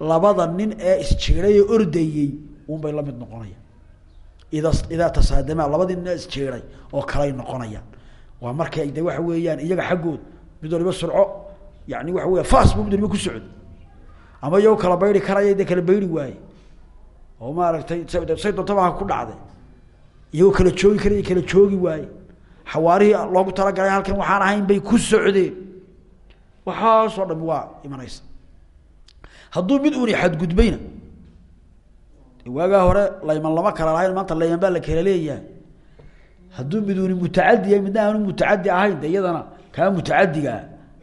labada nin ee isjiiray ee ordayey unbay la mid noqonayaan ida idaa tasaadamaa labadii nin ee isjiiray oo kaley noqonayaan waa markay de waxa iyaga xaggood mid waliba surco yani waxa weya fas bu mid waliba ku socdo ama iyagoo kala bayri karaya dee kala bayri waaye oo maaragtay say doontabaha ku dhacday. Iyagoo kala joogi karaya kala joogi waaye xawaarihii loogu talagalay halkan waxaan ahayn bay ku socdeen. Waxaasoo dhami waa imanaysa. Hadduu mid uuni xadgudbayna waagaa hore layman lama kala lahayn maanta layman baa la kala leeyahay. Hadduu mid uuni yahay midna aanu ahayn de iyadana kaa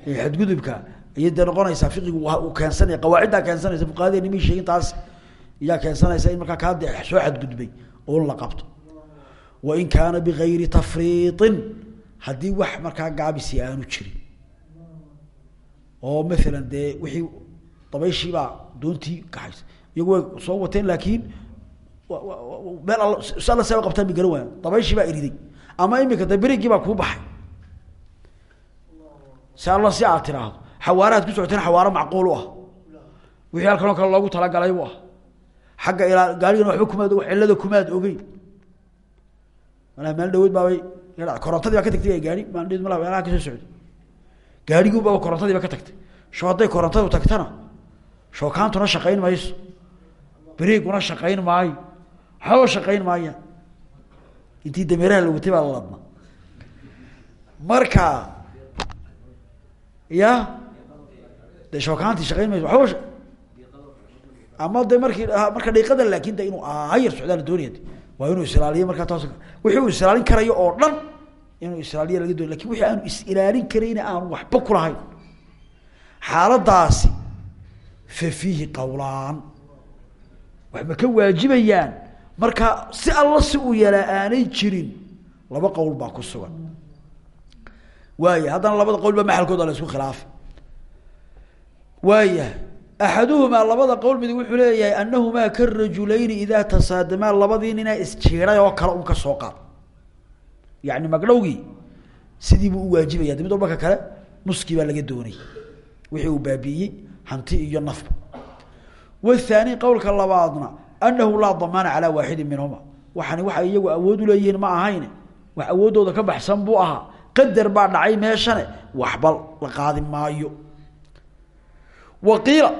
xadgudubka ayay dee noqonaysaa fiqigu keensanaya qawaaciddaa keensanaysa fuqahadeeni may sheegin taas iyaa keensanaysa in markaa kaa de soo xadgudbay oon la qabto. Wain kaana bigayri tafriiطin haddii wax markaa gaabisi aanu jirin. Oo maalan dee wixii dabayshiibaa doontii kaxaysa iyagu way soo wateen laakiin meel all si alla see qabtaan bay garan waayaan dabayshii baa eriday ama imika de berigii baa kuu baxay si si aad tiraahdo xawaarahaad ku socoteen xawaaro macquul u ah. Wixii halkanoo kale loogu talagalay bu ah. Xagga ilaa gaarigana waxba kumaad cillada kumaad ogeyn. Malaa meel dhawood baabay korontadii ka tagtay gaari malaa meelaha ka soo socday. Gaariguubaa korontadiiba ka tagtay. Sho korontadu tagtana shookaantuna shaqayn mayso. Beriiguna shaqayn maayo. Waxbaba shaqayn maayaan intii dameeraha la watay baa la ladna marka ya de shookaantii shaqayn mayso waxbaba ama de markii marka dhiiqada laakin de inuu ayar socdaa la doonaya waa inuu isilaaliyo markaa toos wixii uu isilaalin karayo oo dhan inuu isilaaliyo laga doonay laakiin wixii aanu is-ilaalin karayna aanu waxba kulahayn xaaladaasi fa fiihi qawlaan. Wax ma ka waajibayaan? Marka si alla si uu yalaa aanay jirin laba qowl baa ku sugan waaya haddana labada qowl baa maxalkooda la isku khilaafay waaya axaduhumaa labada qowl mid wuxuu leeyahay anahumaa karajulayni idaa tasaadamaa labadii nina isjiiray oo kale un ka soo qaad yani magdhowgii sidii buu u waajibaya mid kale nuskii baa laga doonay. Wixii uu hanti iyo nafba. Wthaani qowlka labaadna anahu laa damaana calaa waaxidin minhuma waxani waxay iyagu awood uleeyihiin ma ahayn. Wax awooddooda ka baxsan buu ahaa qadar baa dhacay meeshane waxba la qaadi maayo. Waqiila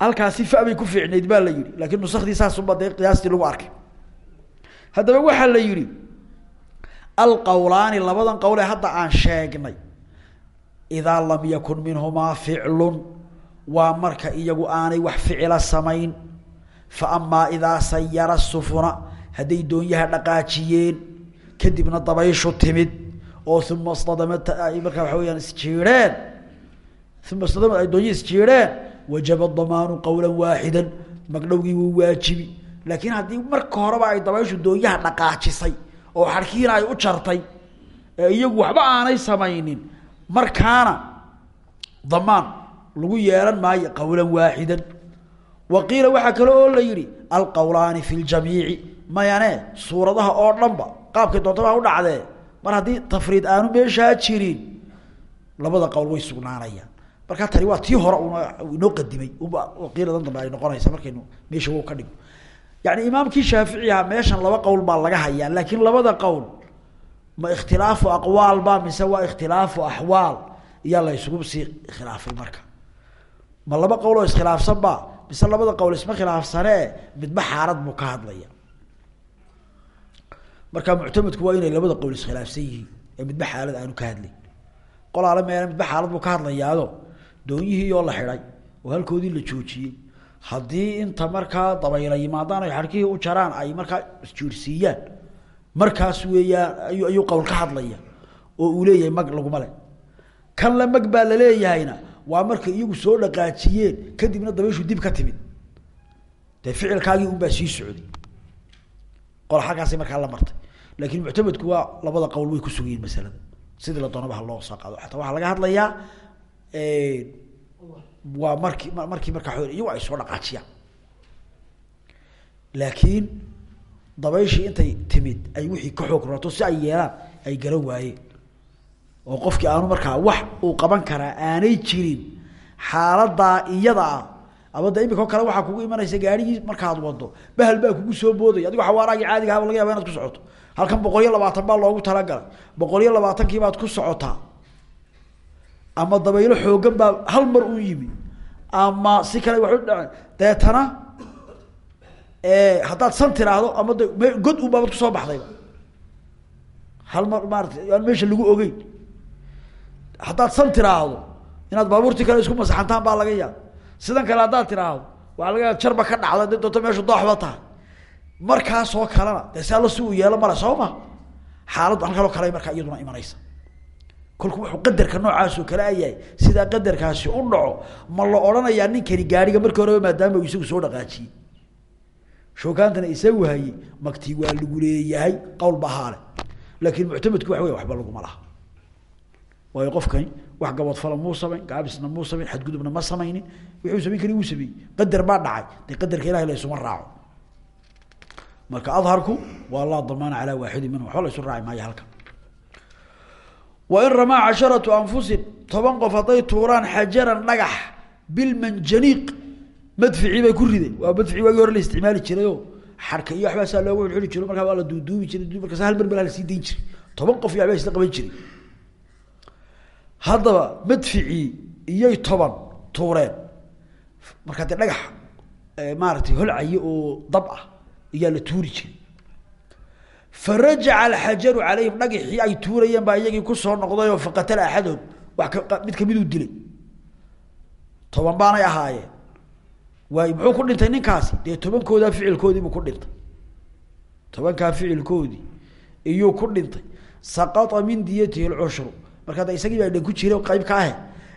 halkaasi fa bay ku fiicnayd baa la yihi laakiin nusakdii saasuba dee qiyaastii lagu arkay. Haddaba waxaa la yihi alqowlaani labadan qowle hadda aan sheegnay idaa lam yakun minhumaa ficlun waa marka iyagu aanay wax ficila samayn. Fa amaa idaa sayara sufuna hadday doonyaha dhaqaajiyeen kadibna dabayshu timid oo uma stadamat ay markaa waxa weyaan isjiireen. Uma stadamad ay doonyihi isjiireen. Wajaba damaanu qowla waaxida magdhowgii wuu waajibi. Laakiin haddii marka horeba ay dabayshu doonyaha dhaqaajisay oo xarkiina ay u jartay ee iyagu waxba aanay samaynin markaana damaan lagu yeelan maayo qowlan waaxidan wa qiila waxaa kale oo la yihi alqowlaani fi ljamiici mayane suuradaha oo dhanba qaabkay doontaba u dhacdee mar haddii tafriid aanu meeshaa jirin labada qowl way sugnaanayaan. Markaa tani waa tii hore inoo qadimay. Qiiladan dambe ay noqonaysa markaynu meesha wow ka dhigno yani imaamkii shaaficiha meeshan laba qowl baa laga hayaa laakiin labada qowl ma ikhtilaafu aqwaal ba mise waa ikhtilaafu axwaal iyaa la sii khilaafay marka. Ma laba qowl oo iskhilaafsan ba mise labada qowl isma khilaafsanee midba xaalad buu ka hadlaya marka muctamadku waa inay labada qowl iskhilaafsan yihiin ee midba xaalad aanu ka hadlayn qolaale meele midba xaalad buu ka hadlayaado doonyihii oo la xidhay oo halkoodii la joojiyey. Haddii inta markaa dabayla yimaadaan ay xarkihii u jaraan ay markaa isjiirsiiyaan markaas weeyaan ayu ayuu qowl ka hadlaya oo uu leeyahay mag laguma le kan le mag baa laleeyahayna waa markay iyagu soo dhaqaajiyeen kadibna dabayshu dib ka timid. Dee ficilkaagii unbaa sii socday qol xaggaasay markaa la martay laakiin muctamadku waa labada qowl way ku sugayiin masalada. Sidii la doonaba ha loo soo qaado ataa waxaa laga hadlayaa waa markii markii markaa iyagu ay soo dhaqaajiyaan laakiin dabayshii intay timid ay wixii ka xoog rato si ay yeelaan ay garan waayeen. Oo qofkii aanu markaa wax uu qaban karaa aanay jirin xaaladaa iyada ah ama de imika kale waxaa kugu imanaysa gaarigii markaad wado bahal baa kugu soo boodaya adigoo xawaaraagii caadiga haba laga yaba inaad ku socoto. Halkan boqol iyo labaatan baa loogu talagalay. Boqol iyo labaatankii baad ku socotaa. Ama dabaylo xoogan baa hal mar u yimi. Ama si kale wax u dhaceen deetana haddaad san tiraahdo ama de god un baabad ku soo baxdayba hal mar maarata aan meesha lagu ogeyn. Haddaad san tiraahdo inaad baabuurtii kale isku masaxantaan baa laga yaaba sidan kale haddaad tiraahdo waxaa laga jarba ka dhacda de doonto meeshu dooxba tahay markaasoo kalena uu yeelo male soo ma? Xaaladdu halkanoo kale markaa iyaduna imanaysa. Kolku wuxuu qadarka noocaasoo kale ayahay. Sidaa qadarkaasi u dhaco ma la odhanayaa ninkani gaariga markii horeba maadaama uu isagu soo dhaqaajiyey shookaantana isagu hayey maktii waa lagu leeyahay qowl ba ahaale. Laakiin muctamadku waxa wey waxba laguma laha. Waayo qofkani wax gabadfala muu samayn gaabisna muu samayn xadgudubna ma samaynin. Wuxuu samayn kari wuu sameeyey. Qadar baa dhacay. Dee qadarka ilahay la isuma raaco. Marka adharku waa laa damaana calaa waaxidin minhum. Waxba la isu raaci maayo halkan. Wain ramaa casharatu anfusin toban qof hadday tuuraan xajaran dhagax bilmanjaniiq madficii bay ku rideen. Waa madficii waagii hore la isticmaali jirayoo xarka iyo waxbaa saa loogu xidxidhi jiro markaa waa la duuduubi jiray markaas hal mar baa la jiray. Toban qof iyo isla qaban jiray haddaba madficii iyay toban tuureen markaa dee dhagax maaragtay holcaye oo dab ah iyaa la tuuri jiray. Farajaca alxajaru calayhim dhagixii ay tuurayeen baa iyagii ku soo noqdayoo faqatala axadood wa mid kamiduu dilay. Toban baanay ahaayeen. Waay muxuu ku dhintay ninkaasi? Dee tobankoodaa ficilkoodiibuu ku dhintay. Tobankaa ficilkoodii iyuu ku dhintay. Saqata min diyatihi lcushru markaa de isagii baa dhan ku jira qayb ka ahe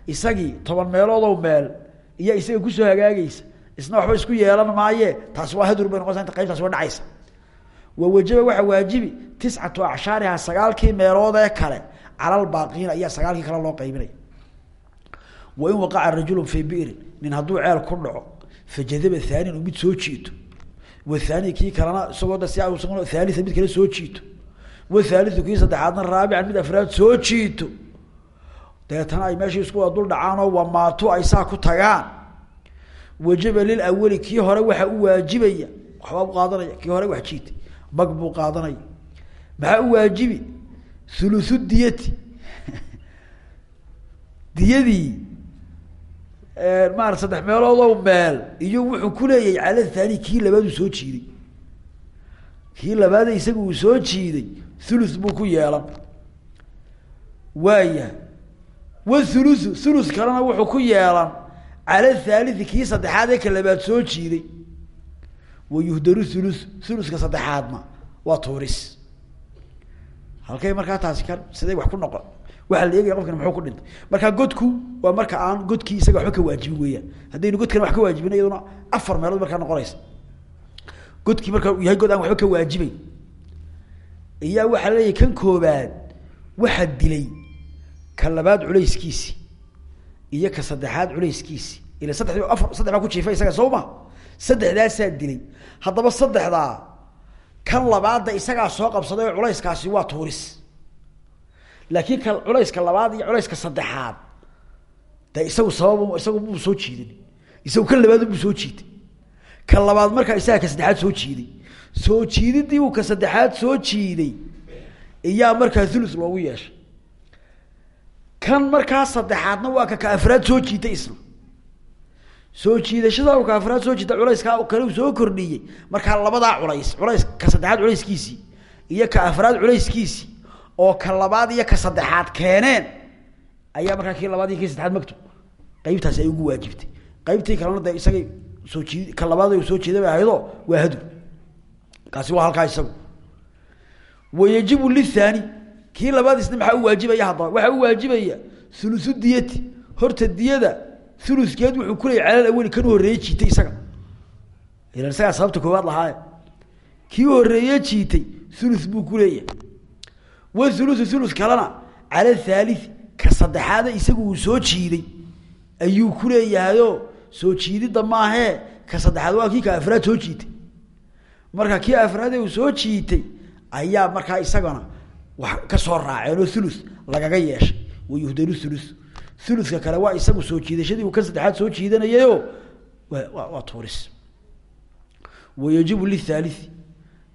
isagii toban meeloodow meel iyo isaga ku soo hagaagaysa. Isna waxba isku yeelan maaye. Taasi waa hadur bay noqonaysa qaybtaas waa dhacaysa. Wawajaba waxaa waajibi tiscatu acshaariha sagaalkii meeloodee kale calalbaaqiina ayaa sagaalkii kale loo qaybinaya. Wain waqaca rajulu fii bi'rin nin hadduu ceel ku dhaco fajadaba thaanin mid soo jiito. Wathani kii kalena isagoo da si thaalia mid kale soo jiito. Wathaaliu kii saddexaadna raabican mid afraad soo jiito deetana ay meeshii isku wada dul dhacaanoo wamaato ay saa ku tagaan. Wajaba lilawali kii hore waxa u waajibaya waxbaa u qaadanaya kii hore wax jiitay mag buu qaadanaya. Maxaa u waajibi? Thuluthu diyati. Diyadii maarata saddex meeloodow meel iyo wuxuu ku leeyahay cala thani kii labaad soo jiiday. Kii labaad isaga uu soo jiiday thuluth buu ku yeelan. Waaya wathuluthu thuluth kalena wuxuu ku yeelan cala thaalithi kii saddexaad ee ka labaad soo jiiday. Wayuhdaru thuluth thuluthka saddexaadna waa tuuris. Halkay markaa taasi ka siday wax ku noqon waxaa la eegaya qofkan muxuu ku dhintay. Markaa godku waa marka aan godkii isaga waxba ka waajibin weeyaan. Haddaynu godkana wax ka waajibin iyaduna afar meelood markaa noqonaysa. Godkii markaa yahay god aan waxba ka waajibeyn iyaa waxaa leeyahay kan koobaad waxaa dilay ka labaad culayskiisi iyo ka saddexaad culayskiisi ila saddex afar saddex baa ku jiifa isaga soo saddexdaasaa dilay. Haddaba saddexdaa kan labaadda isagaa soo qabsaday culayskaasi waa tuuris. Laakiin ka culayska labaad iyo culayska saddexaad de isagu sabab isagu muu soo jiidan isagu kan labaad buu soo jiiday ka labaad markaa isaga ka saddexaad soo jiiday soo jiididii uu ka saddexaad soo jiiday iyaa markaa thuluth loogu yeeshay kan markaa saddexaadna waa ka ka afraad soo jiitay isna soo jiidashada ka afraad soo jiita culayskaa kale soo kordhiyey markaa labadaa culays culays ka saddexaad culayskiisii iyo ka afraad culayskiisii oo ka labaad iyo ka saddexaad keeneen ayaa markaa kii labaad iyo kii saddexaad magto qaybtaasi ay ugu waajibtay. Qaybtii kalena de isagay soo jiid ka labaad soo jeeda bay ahaydoo waa hadur kaasi waa halkaa isagu. Wayajibu lithani kii labaad isna maxaa u waajibaya haddaba waxaa u waajibaya thuluthu diyati. Horta diyada thuluthkeed wuxuu ku leeyay calal aweli kan u jiitay isaga. Ilan isagaa sababta koowaad lahaaye. Kii horreeye jiitay thuluth buu ku leeyahay. Wa thuluthu thuluth kalena cala thalith ka saddexaada isagu uu soo jiiday. Ayuu ku leeyahayoo soo jiididda maahee ka saddexaad waa kii ka afraad soo jiitay. Marka kii afraade uu soo jiitay ayaa markaa isagana wax ka soo raaceen oo thuluth lagaga yeeshay. Wayuhdaru thuluth. Thuluthka kale waa isagu soo jiidashadii kan saddexaad soo jiidanayayo waa tuuris wayajibu lithalithi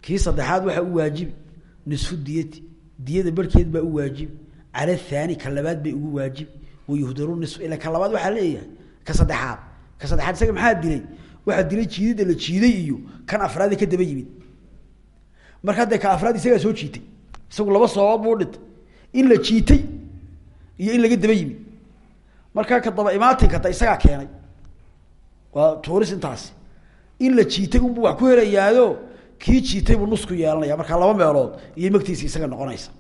kii saddexaad waxaa u waajibi. Nisfu diyati. Diyada barhkeed baa u waajibi. Cala athani ka labaad bay ugu waajibi. Wayuhdaru nisfu. Ila ka labaad waxaa leeyahay. Ka saddexaad. Ka saddexaad isaga maxaa dilay? Waxaa dilay jiidida la jiiday iyo kan afraade ka daba yimid. Markaa dee ka afraad isagaa soo jiitay isagu laba sababood buu dhintay. In la jiitay iyo in laga daba yimid markaa ka daba imaatinka da isagaa keenay. Waa tuuris intaasi in la jiitay unbuu wax ku helayaayo kii jiitay buu nusku yeelanaya. Markaa laba meelood iyo magtiisa isaga noqonaysa.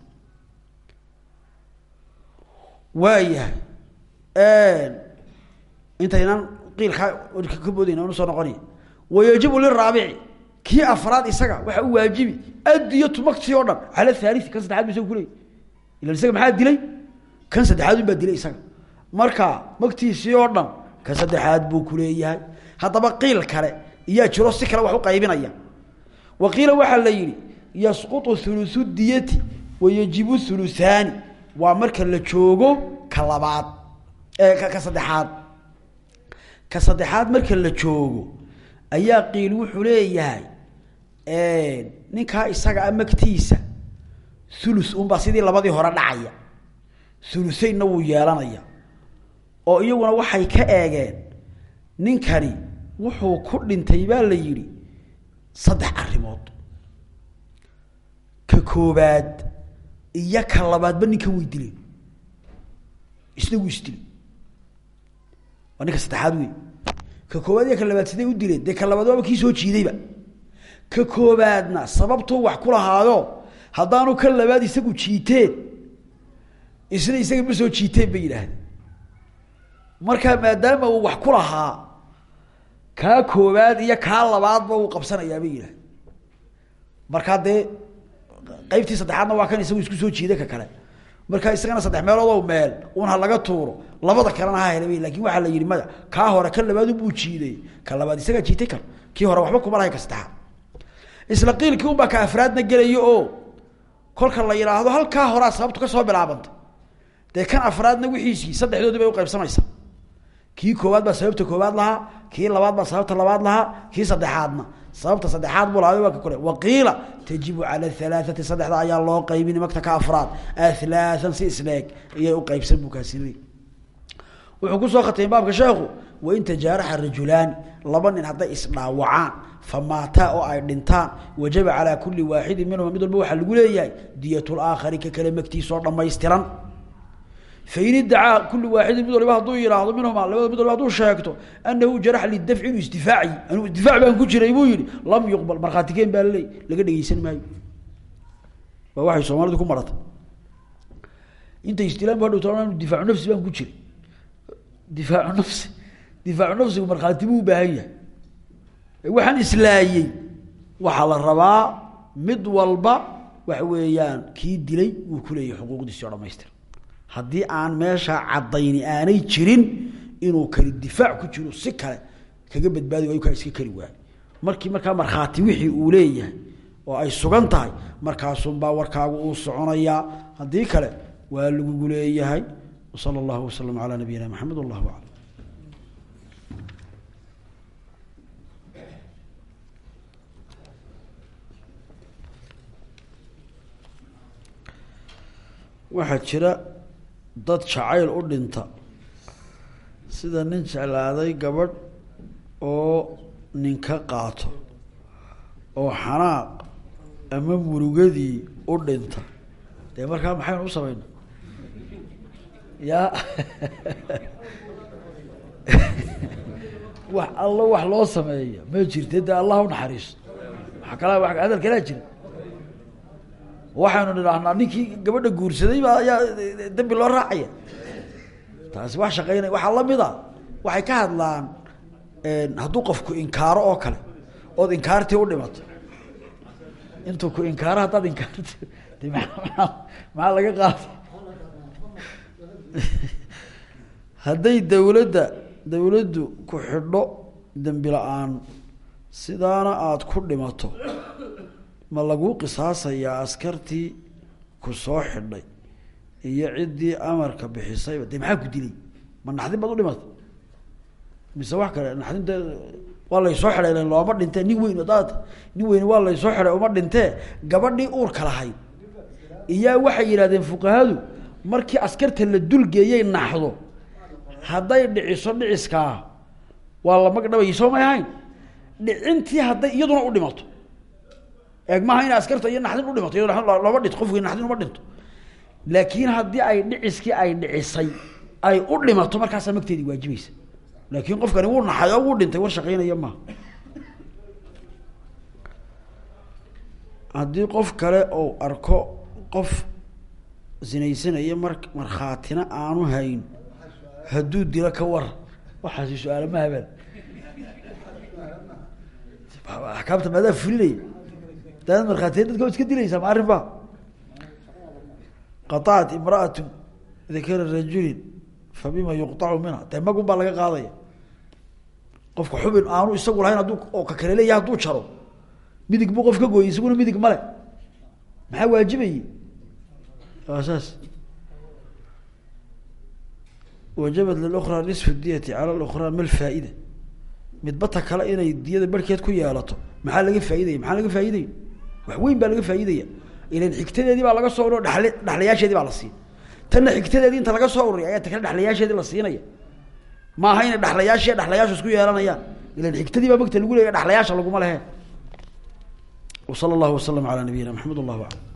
Waayahay. Intaynaan qiilkaa ka boodayna anu soo noqonaya wayajibu liraabici kii afraad isaga waxaa u waajibi addiyatu magtii oo dhan cala thalii kan saddexaad bu isaga ilan isaga maxaa dilay? Kan saddexaad un baa dilay isaga. Marka magtiisii oo dhan kan saddexaad buu kuleeyahay haddaba qiil kale iyaa jiro si kale wax u qaybinaya. Wa qiila waxaa la yidhi yasqutu hulusu diyati wayajibu hulusaani waa marka la joogo ka labaad ka saddexaad. Ka saddexaad marka la joogo ayaa qiil wuxuu leeyahay ninkaa isaga a magtiisa hulus unbaa sidii labadii hore dhacaya. Hulusaynna wuu yeelanaya. Oo iyaguna waxay ka eegeen ninkani wuxuu ku dhintay baa la yidhi saddex arrimood. Ka koobaad iyo ka labaadba ninkan way dileen isna wuu isdilay waa ninka saddexaad wey ka koobaad iyo ka labaad siday u dileen. Dee ka labaad waaba kii soo jiidayba. Ka koobaadna sababtuu wax ku lahaado haddaanu ka labaad isagu jiiteen isna isaga ma soo jiiteen bay yidhaahdeen. Markaa maadaama uu wax ku lahaa kaa koobaad iyo kaa labaadba uu qabsanayaa bay yidhahdeen markaa dee qaybtii saddexaadna waa kan isagu isku soo jiida ka kale markaa isagana saddex meeloodoo meel un laga tuuro labada kalena ha helay laakiin waxaa la yidhi maya kaa hore ka labaad buu jiiday ka labaad isagaa jiitay kar kii hore waxba kuma lahay ka isla qiilkii unbaa ka afraadna gelayo oo kolka la yidhaahdo halkaa horaa sababtu ka soo bilaabantay dee kan afraadna wixiisii saddexdoodii bay uqaybsamaysaa kii koowaad baa sababta koowaad lahaa kii labaad baa sababta labaad lahaa kii saddexaadna sababta saddexaad buu lahaada waa ka kore waqiila tajibu cala halaathati saddexda ayaa loo qaybin magta ka afraad ahlaathan si isleeg iyay u qaybsan buu kaasi leey wuxuu ku soo khatay baabka sheekhu wain tajaaraxa rajulaani laba nin hadday isdhaawacaan famaataa oo ay dhintaan wajaba calaa kuli waaxidin minhuma mid walba waxaa lagu leeyahay diyat laakhari ka kale magtiisoo dhammaystiran fain idacaa kuli waaxidin mid waliba hadduu yihaahdo minhuma labada mid waliba haduu sheegto anahu jarax lidafci inuu isdifaaci. Anuu isdifaac baan ku jiray buu yihi lam yuqbal markhaatikeen baa laleey laga dhegeysan maayo. Waa waxay soomaalidu ku maratay intay istilaan bu hadhow taa difaacu nafsi baan ku jiray. Difaacu nafsi difaacu nafsigu markhaati buu ubaahan yahay. Waxaan islaayey waxaa la rabaa mid haddii aan meesha caddayni aanay jirin inuu kali difaac ku jiro si kale kaga badbaadi waayo kaa iska kari waayo. Markii markaa markhaati wixii uu leeyahay oo ay sugan tahay markaasunbaa warkaagu uu soconayaa. Haddii kale waa lagugu leeyahay. Wsala allahu wasalam calaa nabiyina maxamed wallahu aclam waxaa jira dad jacayl u dhinta. Sida nin jeclaaday gabadh oo ninka qaato oo xanaaq ama murugadii u dhinta. Dee markaa maxaynu u samayna? Ya wax allo wax loo sameeya ma jirte? Dee allah unaxariisto waa kala hadal kalaa jira waxaynu nidhaahnaa ninkii gabadha guursaday baa ayaa dambi loo raacaya. Taasi wax shaqeynaya waxaa la mid a waxay ka hadlaan hadduu qofku inkaaro oo kale ood inkaartii u dhimato. Intuu ku inkaaro haddaad inkaarti de laga qaada hadday dawladda dawladdu ku xidho dembi la'aan sidaana aada ku dhimato ma laguu qisaasayaa askartii ku soo xidhay iyo ciddii amarka bixisayba dee maxaa ku dilay? Ma naxdin baad u dhimatay? Mise wax kale naxdinte waa laysoo xidhay len looma dhintee nin weyn daad nin weyn waa laysoo xidhay uma dhintee gabadhii uurka lahayd. Iyaa waxay yidhahdeen fuqahadu markii askarta la dulgeeyay naxdo hadday dhiciso dhiciskaa waa la magdhabayay soo may ahayn? Dhicintii hadday iyaduna u dhimato eeg maaha in askarta iyo naxdin u dhimato iyado looma dhinto qofki naxdin uma dhinto. Laakiin haddii ay dhiciskii ay dhicisay ay u dhimato markaasaa magteedii waajibaysa. Laakiin qofkani wuu naxay wuu dhintay war shaqeynaya maaha haddii qof kale ou arko qof sinaysanaya mar markhaatina aanu hayn hadduu dilo ka war waxaasi su'aala ma habaan axkaamta maadaa fulinaya daad markhaatiya dadka iska dilaysaa ma arrin ba qaطacat imra'atu dakara rajulin fa bima yuqطacu minha dee magun baa laga qaadaya qofka xubin aanu isagu lahayn hadduu oo ka kale leeyahay hadduu jaro midig buu qof ka gooyay isaguna midig male maxaa waajibayey waa saas wajabat lilukraa nisfu diyati cala lukraa ma lfaa'ida midbata kale inay diyada barhkeed ku yeelato maxaa laga faaidaya maxaa laga faaidaya wax weyn baa laga faaidaya ilan xigtadeedii baa laga soo ururiy dhale dhexlayaasheedii baa la siin. Tanna xigtadeedii inta laga soo ururiy ayaa ta kale dhexlayaasheedii la siinaya. Maaha inay dhexlayaashiiyo dhexlayaashu isku yeelanayaan. Ilan xigtadii baa magta lagu leeya dhexlayaasha laguma lehe. Wsala allahu wasalam calaa nabiyina maxamed allahu aclam